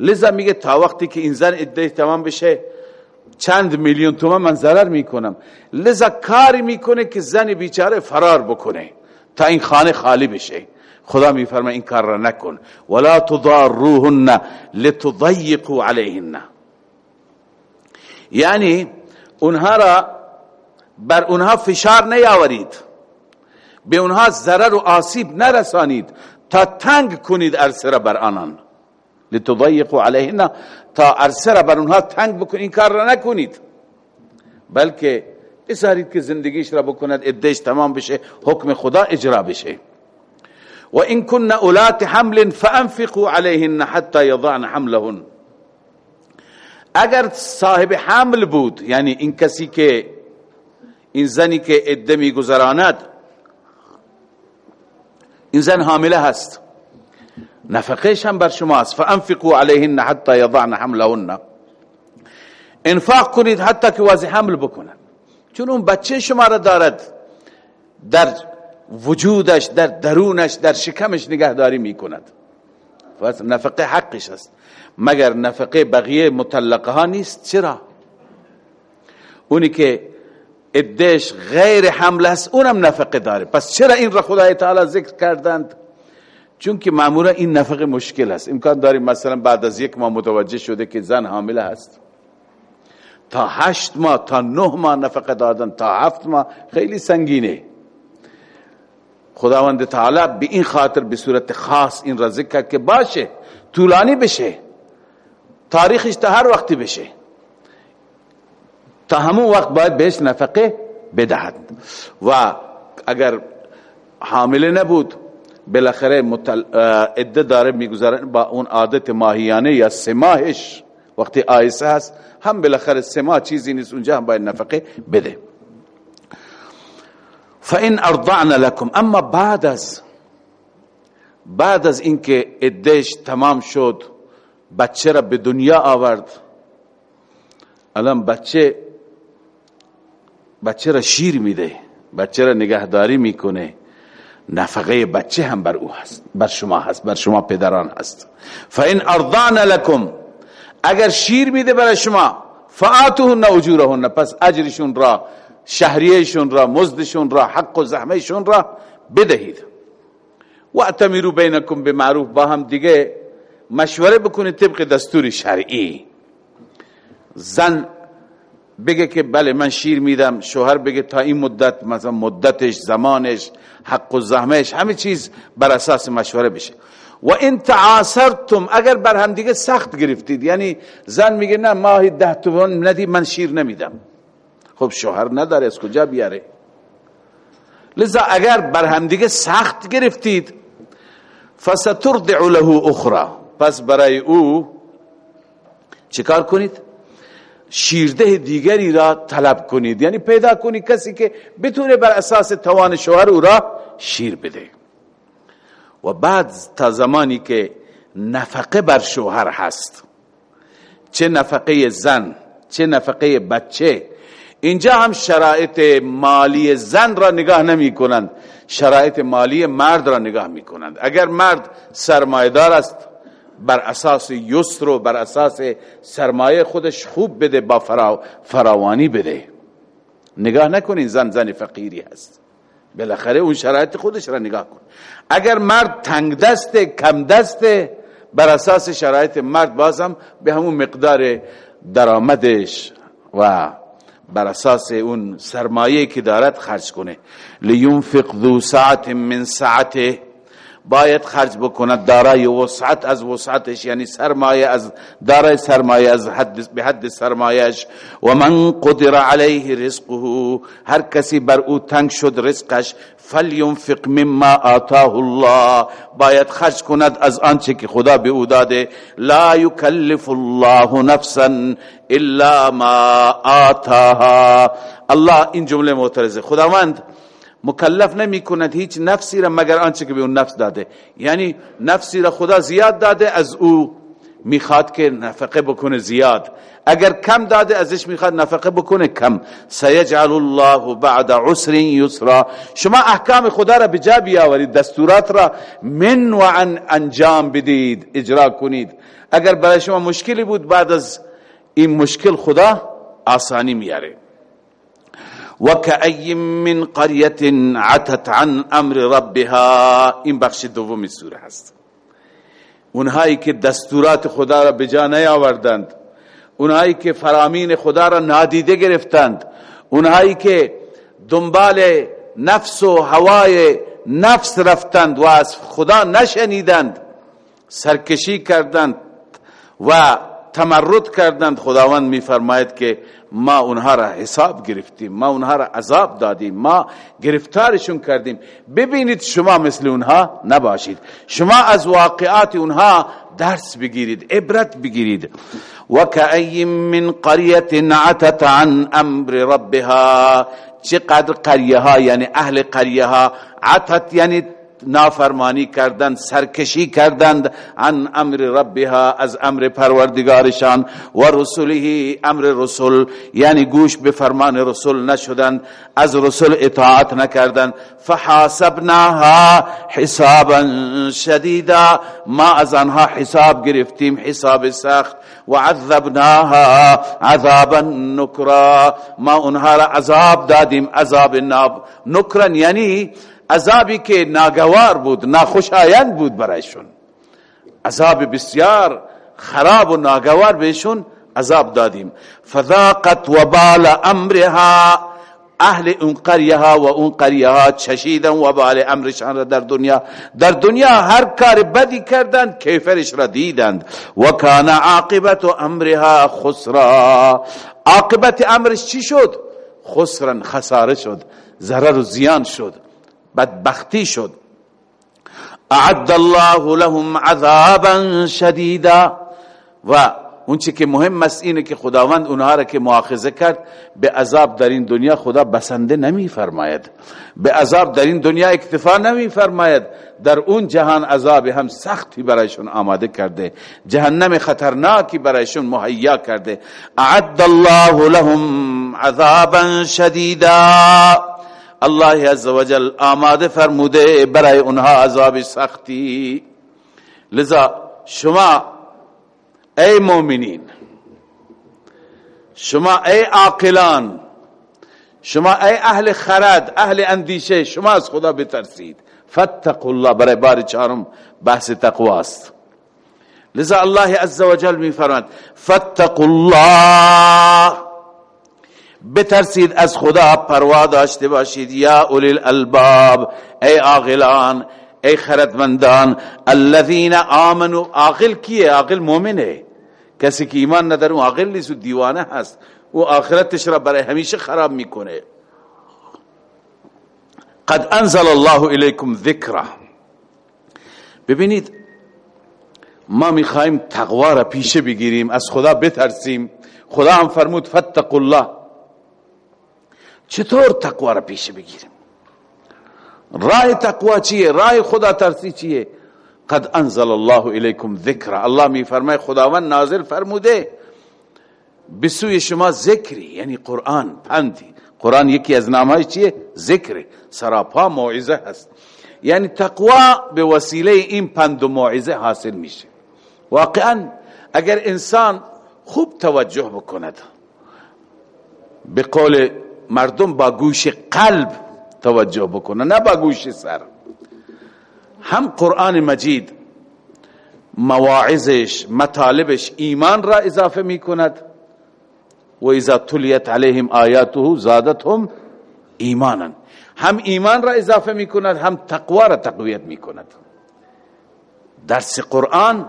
لذا میگه تا وقتی که این زن ادعای تمام بشه چند میلیون تومن من ضرر می‌کنم. لذا کاری می‌کنه که زن بیچاره فرار بکنه تا این خانه خالی بشه. خدا میفرما این کار را نکن. ولا تضاروهن لتضيقوا عليهن یعنی اونها را بر اونها فشار نیاورید. به اونها ضرر و آسیب نرسانید تا تنگ کنید عرصه را بر آنان. لتضيقوا عليهن تا عرصه را بر اونها تنگ بکنید این کار را نکنید. بلکه بذارید که زندگیش را بکند ادهش تمام بشه حکم خدا اجرا بشه. و این کن اولات حمل فانفقوا عليهن حتى يضعن حملهن. اگر صاحب حمل بود یعنی این کسی که این زنی که عده میگذراند این زن حامله هست. نفقهش هم بر شما است. فانفقوا علیهن حتی یضعن حملهن. انفاق کنید حتی که واضح حمل بکنن. چون اون بچه شما را دارد در وجودش در درونش در شکمش نگهداری می‌کند. نفقه حقش است. مگر نفقه بقیه مطلقه ها نیست؟ چرا؟ اونی که ادهش غیر حمل است اونم نفقه داره. پس چرا این را خدای تعالی ذکر کردند؟ چون که معمولا این نفقه مشکل است. امکان داریم مثلا بعد از یک ماه متوجه شده که زن حامله است تا هشت ماه تا نه ماه نفقه دادن تا هفت ماه خیلی سنگینه. خداوند تعالی به این خاطر به صورت خاص این را ذکر که باشه طولانی بشه. تاریخش تا هر وقتی بشه. تا همون وقت باید بهش نفقه بدهد. و اگر حامله نبود بالاخره متل... عده داره می‌گذاره با اون عادت ماهیانه یا سماهش. وقتی آیسه هست هم بالاخره سما چیزی نیست اونجا هم باید نفقه بده. فان ارضعن لكم. اما بعد از بعد از اینکه ادهش تمام شد بچه را به دنیا آورد. الان بچه بچه را شیر میده بچه را نگهداری می‌کنه. نفقه بچه هم بر او هست بر شما هست بر شما پدران هست. فان ارضان لكم اگر شیر میده برای شما فآتوهن اجورهن پس اجرشون را شهریهشون را مزدشون را حق و زحمهشون را بدهید. و اتمیرو بینکم به معروف با هم دیگه مشوره بکنید طبق دستور شرعی. زن بگه که بله من شیر میدم شوهر بگه تا این مدت مثلا مدتش زمانش حق و زحمهش همه چیز بر اساس مشوره بشه. و این تعاصرتم اگر بر هم دیگه سخت گرفتید یعنی زن میگه نه ماهی ده تومن ندی من شیر نمیدم. خب شوهر نداره از کجا بیاره؟ لذا اگر بر هم دیگه سخت گرفتید فسترضع له اخرى. پس برای او چیکار کنید؟ شیرده دیگری را طلب کنید. یعنی پیدا کنید کسی که بتونه بر اساس توان شوهر او را شیر بده. و بعد تا زمانی که نفقه بر شوهر هست. چه نفقه زن چه نفقه بچه اینجا هم شرایط مالی زن را نگاه نمی کنند. شرایط مالی مرد را نگاه می کنند. اگر مرد سرمایدار است بر اساس یسر و بر اساس سرمایه خودش خوب بده با فراوانی بده. نگاه نکنین زن زن فقیری هست. بالاخره اون شرایط خودش را نگاه کن. اگر مرد تنگ دسته کم دسته بر اساس شرایط مرد بازم به همون مقدار درآمدش و بر اساس اون سرمایه که دارد خرج کنه. لینفق ذو ساعت من ساعته. باید خرج بکند دارای وسعت از وسعتش یعنی سرمایه از دارای سرمایه از حد به حد سرمایهش و من قدر علیه رزقه هر کسی بر او تنگ شد رزقش فلینفق مما آتاه الله. باید خرج کند از آنچه که خدا به او داده. لا یکلف الله نفسا الا ما آتاها. الله این جمله معترضه. خداوند مکلف نمی کند هیچ نفسی را مگر آنچه که به اون نفس داده. یعنی نفسی را خدا زیاد داده از او می‌خواد که نفقه بکنه زیاد. اگر کم داده ازش می‌خواد نفقه بکنه کم. سیجعل الله بعد عسر یسرا. شما احکام خدا را به جا بیاورید دستورات را من و عن انجام بدید اجرا کنید. اگر برای شما مشکلی بود بعد از این مشکل خدا آسانی میاره. وكأي من قرية عتت عن امر ربها این بخش دوم سوره هست. اونهایی که دستورات خدا را به جا نیاوردند اونهایی که فرامین خدا را نادیده گرفتند اونهایی که دنبال نفس و هوای نفس رفتند و از خدا نشنیدند سرکشی کردند و تمرد کردند. خداوند میفرماید که ما اونها را حساب گرفتیم. ما اونها را عذاب دادیم. ما گرفتارشون کردیم. ببینید شما مثل اونها نباشید. شما از واقعات اونها درس بگیرید عبرت بگیرید. وكأي من قرية عتت عن امر ربها. چقدر قریه ها یعنی اهل قریه ها عتت یعنی نافرمانی کردند سرکشی کردند عن امر ربها از امر پروردگارشان و رسوله امر رسول یعنی گوش به فرمان رسول نشدند از رسول اطاعت نکردند. فحاسبناها حسابا شدیدا ما از آنها حساب گرفتیم حساب سخت. و عذبناها عذابا نکرا ما اونها را عذاب دادیم عذاب ناب. نکرا یعنی عذابی که ناگوار بود ناخوشایند بود برایشون. عذاب بسیار خراب و ناگوار بهشون عذاب دادیم. فذاقت وبال امرها اهل اون قریه و اون قریه چشیدن وبال امرشان را در دنیا. در دنیا هر کار بدی کردند کیفرش را دیدند. و کان عاقبت امرها خسرا. عاقبت امرش چی شد؟ خسرا خساره شد ضرر و زیان شد. بدبختی شد. اعد الله لهم عذابا شدیدا. و اون که مهم است اینه که خداوند اونها را که مؤاخذه کرد به عذاب در این دنیا خدا بسنده نمی فرماید به عذاب در این دنیا اکتفا نمی فرماید در اون جهان عذاب هم سختی برایشون آماده کرده. جهنم خطرناکی برایشون مهیا کرده. اعد الله لهم عذابا شدیدا. الله عزوجل آماده فرموده برای اونها عذاب سختی لذا شما ای مؤمنین شما ای عاقلان شما ای اهل خرد اهل اندیشه شما از خدا بترسید فتقوا الله برای بار چهارم بحث تقواست لذا الله عز وجل می فرماید فتقوا الله بترسید از خدا پروا داشته باشید یا اولی الالباب ای عاقلان ای خردمندان الذين آمنوا عاقل کیه؟ عاقل مؤمنه کسی که ایمان نداره اون عاقل نیست و دیوانه هست. او آخرتش را برای همیشه خراب می‌کنه. قد انزل الله الیکم ذکره. ببینید ما می‌خوایم تقوا را پیشه بگیریم از خدا بترسیم. خدا هم فرمود فتق الله. چطور تقوا را پیشه بگیریم؟ راه تقوا چیه؟ راه خدا ترسی چیه؟ قد انزل الله الیکم ذکر. الله می فرمای خداوند نازل فرموده بسوی شما ذکری یعنی قرآن پندی. قرآن یکی از نامهای چیه؟ ذکر. سراپا موعظه هست. یعنی تقوا به وسیله این پند و موعظه حاصل میشه. واقعا اگر انسان خوب توجه بکند به قول مردم با گوش قلب توجه بکنه نه با گوش سر. هم قرآن مجید مواعظش مطالبش ایمان را اضافه می کند و اذا تلیت علیهم آیاته زادتهم ایمانا. هم ایمان را اضافه می کند هم تقوا را تقویت می کند درس قرآن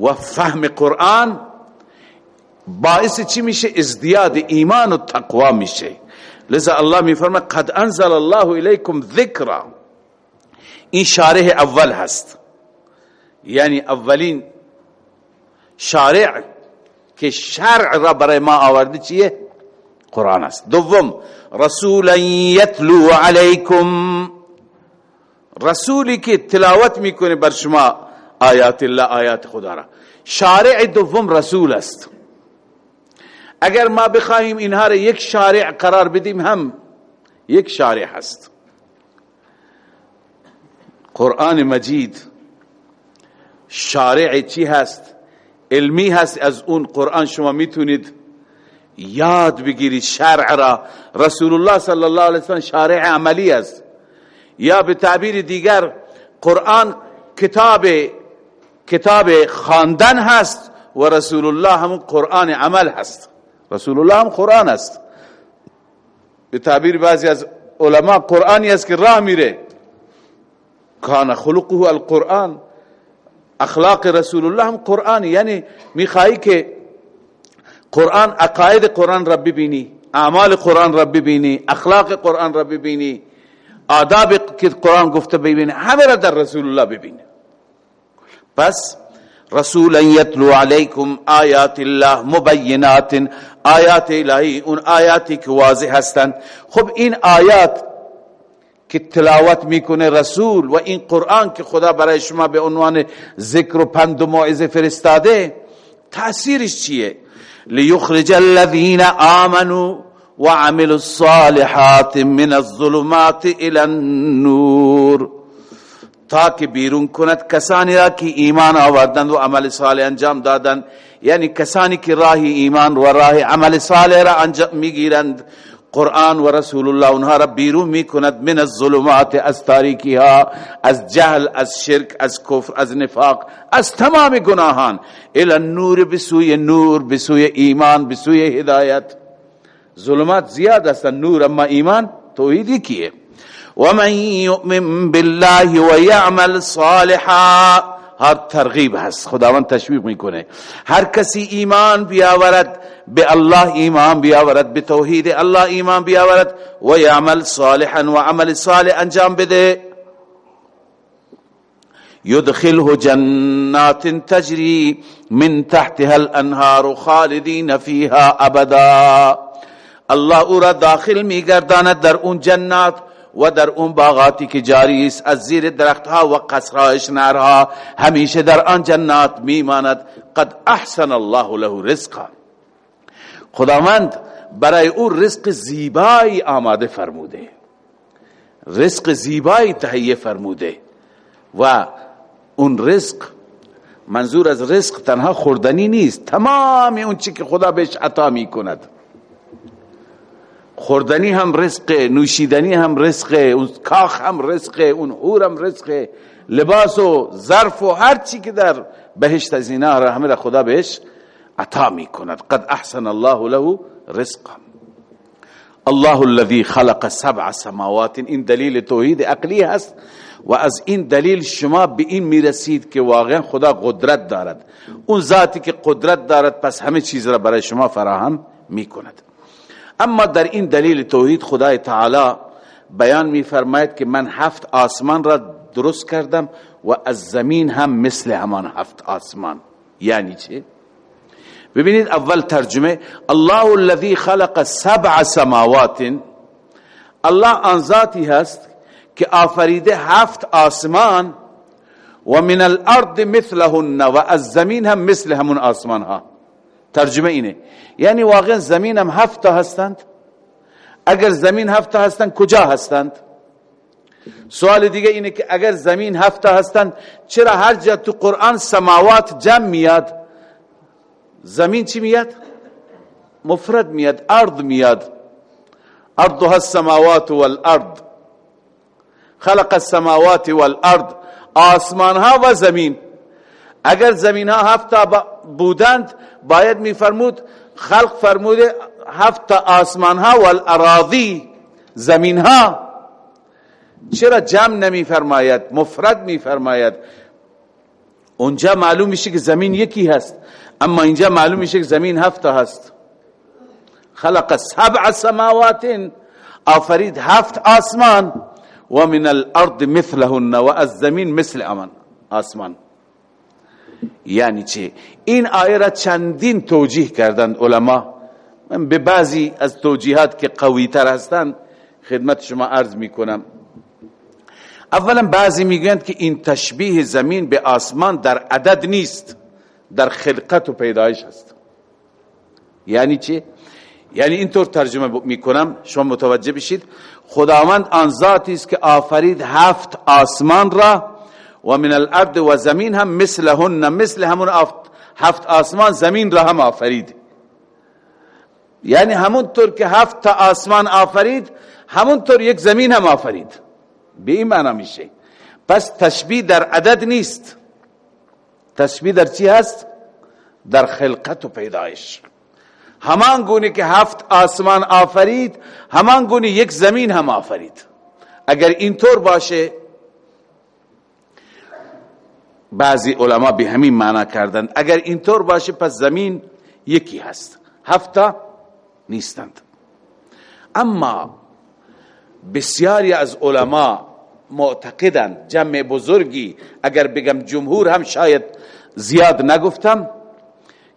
و فهم قرآن باعث چی میشه؟ ازدیاد ایمان و تقوا میشه. لذا الله میفرمه قد انزل الله الیکم ذکرا. این شارح اول هست. یعنی اولین شارع که شرع را برای ما آورده چیه؟ قرآن است. دوم رسولا یتلو علیکم. رسولی که تلاوت می‌کنه بر شما آیات الله آیات خدا را. شارع دوم رسول است. اگر ما بخواهیم اینها را یک شارع قرار بدیم هم یک شارع هست. قرآن مجید شارع چی هست؟ علمی هست. از اون قرآن شما می‌تونید یاد بگیرید. شرع را. رسول الله صلی الله علیه وسلم شارع عملی است. یا به تعبیر دیگر قرآن کتاب کتاب خواندن هست و رسول الله همون قرآن عمل هست. رسول الله هم قرآن است به تعبیر بعضی از علما قرآنی است که راه میره کان خلقه القرآن اخلاق رسول الله هم قرآن یعنی میخوایی که قرآن عقاید قرآن را ببینی اعمال قرآن را ببینی اخلاق قرآن را ببینی آداب که قرآن گفته ببینی همه را در رسول الله ببینی پس رسولا یتلو علیکم آیات الله مبینات. آیات الهی اون آیاتی که واضح هستند. خب این آیات که تلاوت می‌کنه رسول و این قرآن که خدا برای شما به عنوان ذکر و پند و موعظه فرستاده تأثیرش چیه؟ لیخرج الذین آمنوا وعملوا الصالحات من الظلمات الى النور. تا که بیرون کند کسانی را که ایمان آوردند و عمل صالح انجام دادند. یعنی کسانی که راه ایمان و راه عمل صالح را انجام می‌گیرند. قرآن و رسول الله اونها را بیرون می‌کند. من الظلمات از تاریکی ها از جهل از شرک از کفر از نفاق از تمام گناهان. الى النور بسوی نور بسوی ایمان بسوی هدایت. ظلمات زیاد است نور اما ایمان توحیدی کیه؟ ومن يؤمن بالله ويعمل صالحا. هر ترغیب هست. خداوند تشویق می‌کنه. هر کسی ایمان بیاورد به الله ایمان بیاورد به توحید الله ایمان بیاورد و یعمل صالحا و عمل صالح انجام بده. يدخله جنات تجري من تحتها الانهار خالدين فيها ابدا الله او را داخل میگرداند در اون جنات. و در اون باغاتی که جاری است از زیر درختها و قصرهایش نرها همیشه در آن جنات میماند. قد احسن الله له رزقا. خداوند برای او رزق زیبایی آماده فرموده. رزق زیبایی تهیه فرموده. و اون رزق منظور از رزق تنها خوردنی نیست. تمام اون چی که خدا بهش عطا می کند خوردنی هم رزق نوشیدنی هم رزق اون کاخ هم رزق اون حور هم رزق لباس و ظرف و هر چی که در بهشت از اینا را خدا بهش عطا می کند قد احسن الله له رزقا. الله الذي خلق سبع سماوات. این دلیل توحید عقلی هست و از این دلیل شما به این می‌رسید که واقعا خدا قدرت دارد. اون ذاتی که قدرت دارد پس همه چیز را برای شما فراهم می‌کند. اما در این دلیل توحید خدای تعالی بیان میفرماید که من هفت آسمان را درست کردم و از زمین هم مثل همان هفت آسمان. یعنی چه ببینید اول ترجمه الله الذي خلق سبع سماوات. الله آن ذاتی هست که آفریده هفت آسمان و من الارض مثلهن و از زمین هم مثل همون آسمان ها ترجمه اینه. یعنی واقعا زمین هم هفت تا هستند. اگر زمین هفت تا هستند کجا هستند؟ سوال دیگه اینه که اگر زمین هفت تا هستند چرا هر جا تو قرآن سماوات جمع میاد زمین چی میاد؟ مفرد میاد ارض میاد. ارضها السماوات والارض. خلق السماوات والارض. آسمان ها و زمین. اگر زمین ها هفت بودند باید میفرمود خلق فرموده هفت آسمان ها والاراضی زمین ها چرا جمع نمی فرماید مفرد می فرماید اونجا معلوم میشه که زمین یکی هست اما اینجا معلوم میشه که زمین هفت هست. خلق سبع سماوات آفرید هفت آسمان و من الارض مثلهن و از زمین مثل امان آسمان. یعنی چه این آیه را چندین توجیه کردند علما. من به بعضی از توجیهات که قوی تر هستند خدمت شما عرض می کنم اولا بعضی می‌گویند که این تشبیه زمین به آسمان در عدد نیست در خلقت و پیدایش هست. یعنی چی؟ یعنی اینطور ترجمه می‌کنم شما متوجه بشید. خداوند آن ذاتی است که آفرید هفت آسمان را و من الارض و زمین هم مثلهن مثل همون هفت آسمان زمین را هم آفرید. یعنی همونطور که هفت تا آسمان آفرید همونطور یک زمین هم آفرید. به این معنا میشه. پس تشبیه در عدد نیست. تشبیه در چی هست؟ در خلقت و پیدایش. همان گونه که هفت آسمان آفرید همان گونه یک زمین هم آفرید. اگر اینطور باشه بعضی علما به همین معنا کردند اگر اینطور باشه پس زمین یکی هست. هفته نیستند. اما بسیاری از علما معتقدند جمع بزرگی اگر بگم جمهور هم شاید زیاد نگفتم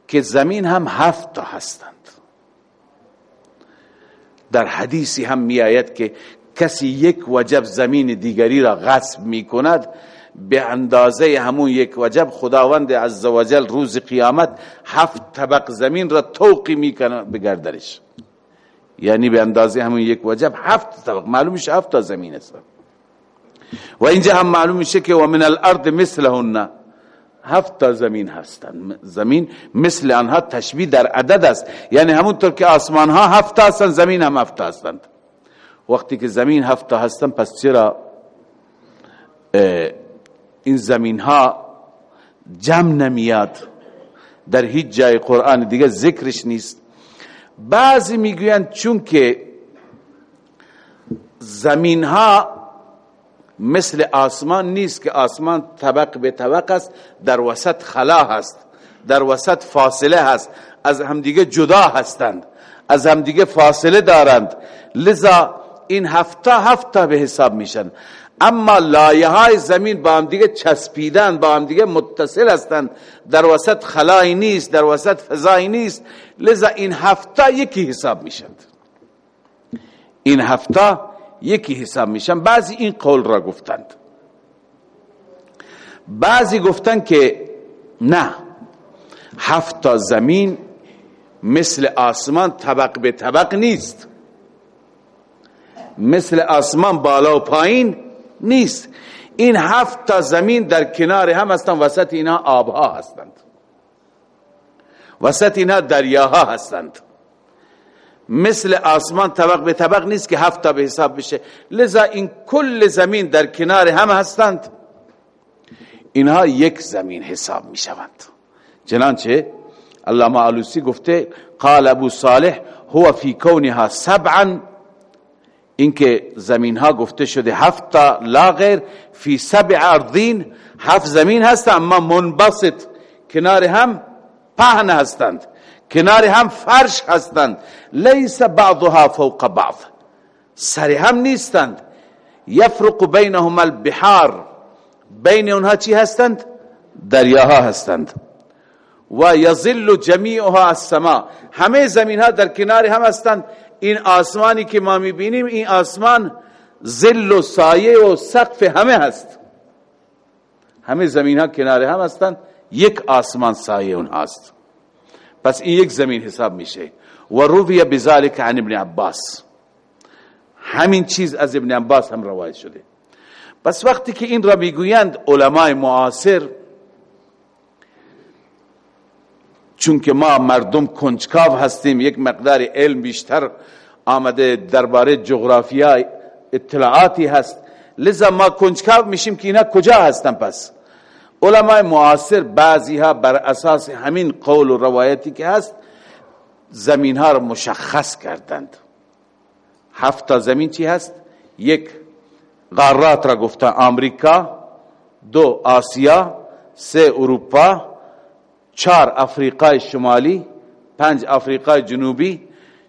که زمین هم هفت تا هستند. در حدیثی هم می آید که کسی یک وجب زمین دیگری را غصب می کند به اندازه همون یک وجب خداوند عزوجل روز قیامت هفت طبق زمین را توقی می‌کنه به گردنش. یعنی به اندازه همون یک وجب هفت طبق معلوم هفت تا زمین است. و اینجا هم معلوم میشه که و من الارض مثلهن. هفت تا زمین هستند زمین مثل آنها تشبیه در عدد است. یعنی همونطور که آسمان ها هفت هستند زمین هم هفت هستند وقتی که زمین هفت هستند پس چرا؟ این زمین ها جمع نمیاد. در هیچ جای قرآن دیگه ذکرش نیست. بعضی می‌گویند چون که زمین ها مثل آسمان نیست که آسمان طبق به طبق است در وسط خلا هست در وسط فاصله هست از همدیگه جدا هستند از همدیگه فاصله دارند. لذا این هفته هفته به حساب میشن. اما لایه های زمین با هم دیگه چسبیدن با هم دیگه متصل هستند در وسط خلایی نیست در وسط فضایی نیست. لذا این هفته یکی حساب میشند این هفته یکی حساب میشن. بعضی این قول را گفتند. بعضی گفتند که نه هفت زمین مثل آسمان طبق به طبق نیست. مثل آسمان بالا و پایین نیست. این هفت تا زمین در کنار هم هستند وسط اینا آبها هستند. وسط اینا دریاها هستند. مثل آسمان طبق به طبق نیست که هفت تا به حساب بشه. لذا این کل زمین در کنار هم هستند. اینها یک زمین حساب می شوند. چنانچه علامه علوسی گفته قال ابو صالح هو فی کونها سبعا اینکه زمین ها گفته شده هفت تا لا غیر فی سبع ارضین هفت زمین هست اما منبسط کنار هم پهن هستند کنار هم فرش هستند. لیس بعضها فوق بعض. سر هم نیستند. یفرق بینهما البحار. بین اونها چی هستند؟ دریاها هستند. و یظل جمیعها السما. همه زمین ها در کنار هم هستند. این آسمانی که ما می‌بینیم این آسمان زل و سایه و سقف همه هست. همه زمین ها کنار هم هستند. یک آسمان سایه اون هست پس این یک زمین حساب میشه. و روی بذالک عن ابن عباس. همین چیز از ابن عباس هم روایت شده. پس وقتی که این را می‌گویند علمای معاصر چون که ما مردم کنجکاو هستیم یک مقدار علم بیشتر آمده درباره جغرافیا اطلاعاتی هست. لذا ما کنجکاو میشیم که اینا کجا هستن پس؟ علماء معاصر بعضی ها بر اساس همین قول و روایتی که هست زمین ها را مشخص کردند. هفت تا زمین چی هست؟ یک قارات را گفتن آمریکا دو آسیا سه اروپا چهار افریقای شمالی پنج افریقای جنوبی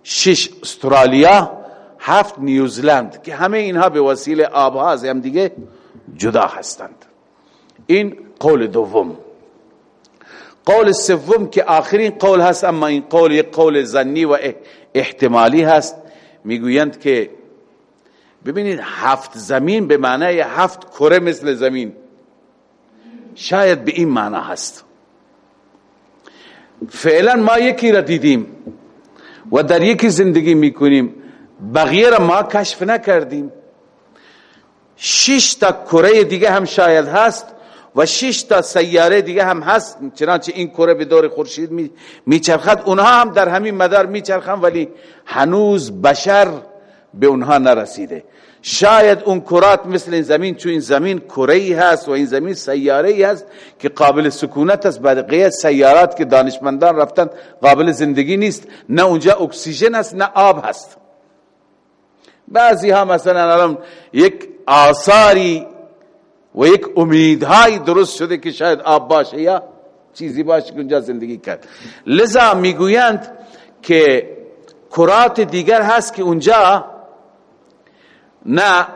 شش استرالیا هفت نیوزلند که همه اینها به وسیله آبها از هم دیگه جدا هستند. این قول دوم. قول سوم که آخرین قول هست اما این قول یک قول زنی و احتمالی هست. می‌گویند که ببینید هفت زمین به معنی هفت کره مثل زمین. شاید به این معنی هست. فعلا ما یکی را دیدیم و در یکی زندگی می‌کنیم. بقیه را ما کشف نکردیم. شش تا کره دیگه هم شاید هست و شش تا سیاره دیگه هم هست. چنانچه این کره به دور خورشید میچرخد. اونها هم در همین مدار میچرخن ولی هنوز بشر به اونها نرسیده. شاید اون کرات مثل این زمین چون این زمین کره هست و این زمین سیاره هست که قابل سکونت است. بقیه سیارات که دانشمندان رفتن قابل زندگی نیست. نه اونجا اکسیژن هست نه آب هست. بعضی ها مثلا الان یک آثاری و یک امیدهایی درست شده که شاید آب باشه یا چیزی باشه که اونجا زندگی کرد. لذا می‌گویند که کرات دیگر هست که اونجا نه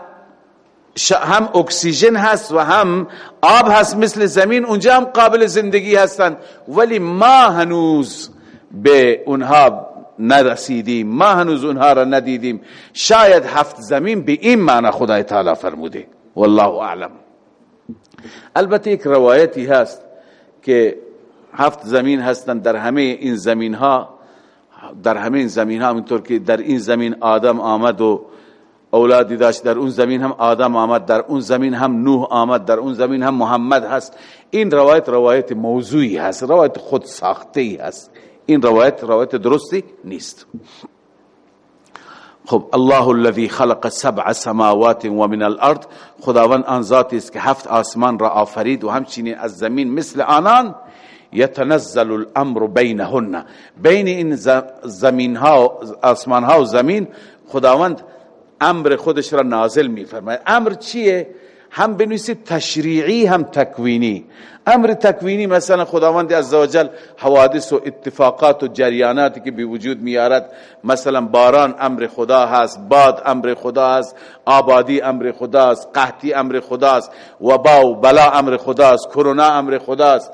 هم اکسیژن هست و هم آب هست مثل زمین اونجا هم قابل زندگی هستند ولی ما هنوز به اونها نرسیدیم ما هنوز اونها را ندیدیم. شاید هفت زمین به این معنی خدای تعالی فرموده. والله اعلم. البته یک روایتی هست که هفت زمین هستند در همه این زمین ها در همه این زمین ها که در این زمین آدم آمد و اولادی داشت در اون زمین هم آدم آمد در اون زمین هم نوح آمد در اون زمین هم محمد هست. این روایت روایت موضوعی هست روایت خود ساخته ای هست. این روایت روایت درستی نیست. خب الله الذي خلق سبع سماوات ومن الارض. خداوند آن ذاتی است که هفت آسمان را آفرید و همچنین از زمین مثل آنان یتنزل الامر بینهن. بین این زمین ها آسمان ها و زمین خداوند امر خودش را نازل میفرماید. امر چیه؟ هم بنویسید تشریعی هم تکوینی. امر تکوینی مثلا خداوند عزوجل حوادث و اتفاقات و جریاناتی که به وجود میارد مثلا باران امر خدا هست باد امر خدا هست آبادی امر خدا است قحطی امر خدا است وبا و بلا امر خدا است کرونا امر خدا است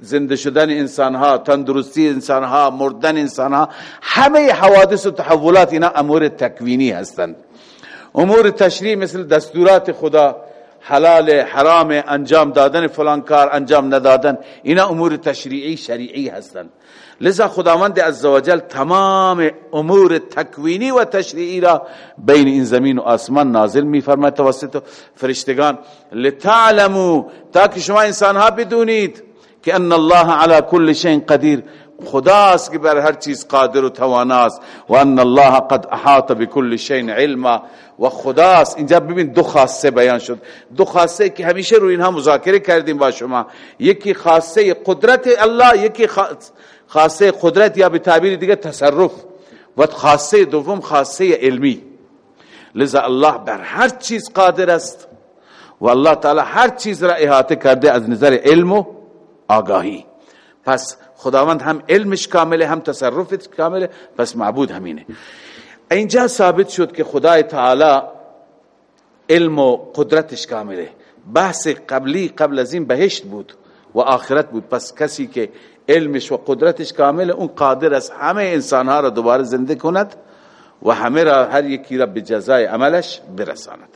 زنده شدن انسان ها تندرستی انسان ها مردن انسان ها همه حوادث و تحولات اینا امور تکوینی هستند. امور تشریع مثل دستورات خدا حلال حرام انجام دادن فلان کار انجام ندادن اینا امور تشریعی شریعی هستند لذا خداوند عزوجل تمام امور تکوینی و تشریعی را بین این زمین و آسمان نازل می فرماید توسط فرشتگان لتعلمو تاکه شما انسان ها بدونید که ان الله على كل شيء قدیر. خداست که بر هر چیز قادر و تواناست. و ان الله قد احاط بكل شيء علما. و خداست. اینجا ببین دو خاصه بیان شد. دو خاصه که همیشه روی اینها مذاکره کردیم با شما. یکی خاصه قدرت الله یکی خاصه قدرت یا به تعبیر دیگه تصرف. و خاصه دوم خاصه علمی. لذا الله بر هر چیز قادر است. و الله تعالی هر چیز را احاطه کرده از نظر علم و آگاهی. پس خداوند هم علمش کامله هم تصرفش کامله پس معبود همینه. اینجا ثابت شد که خدای تعالی علم و قدرتش کامله. بحث قبلی قبل از این بهشت بود و آخرت بود. پس کسی که علمش و قدرتش کامله اون قادر است همه انسانها را دوباره زنده کند و همه را هر یکی را به جزای عملش برساند.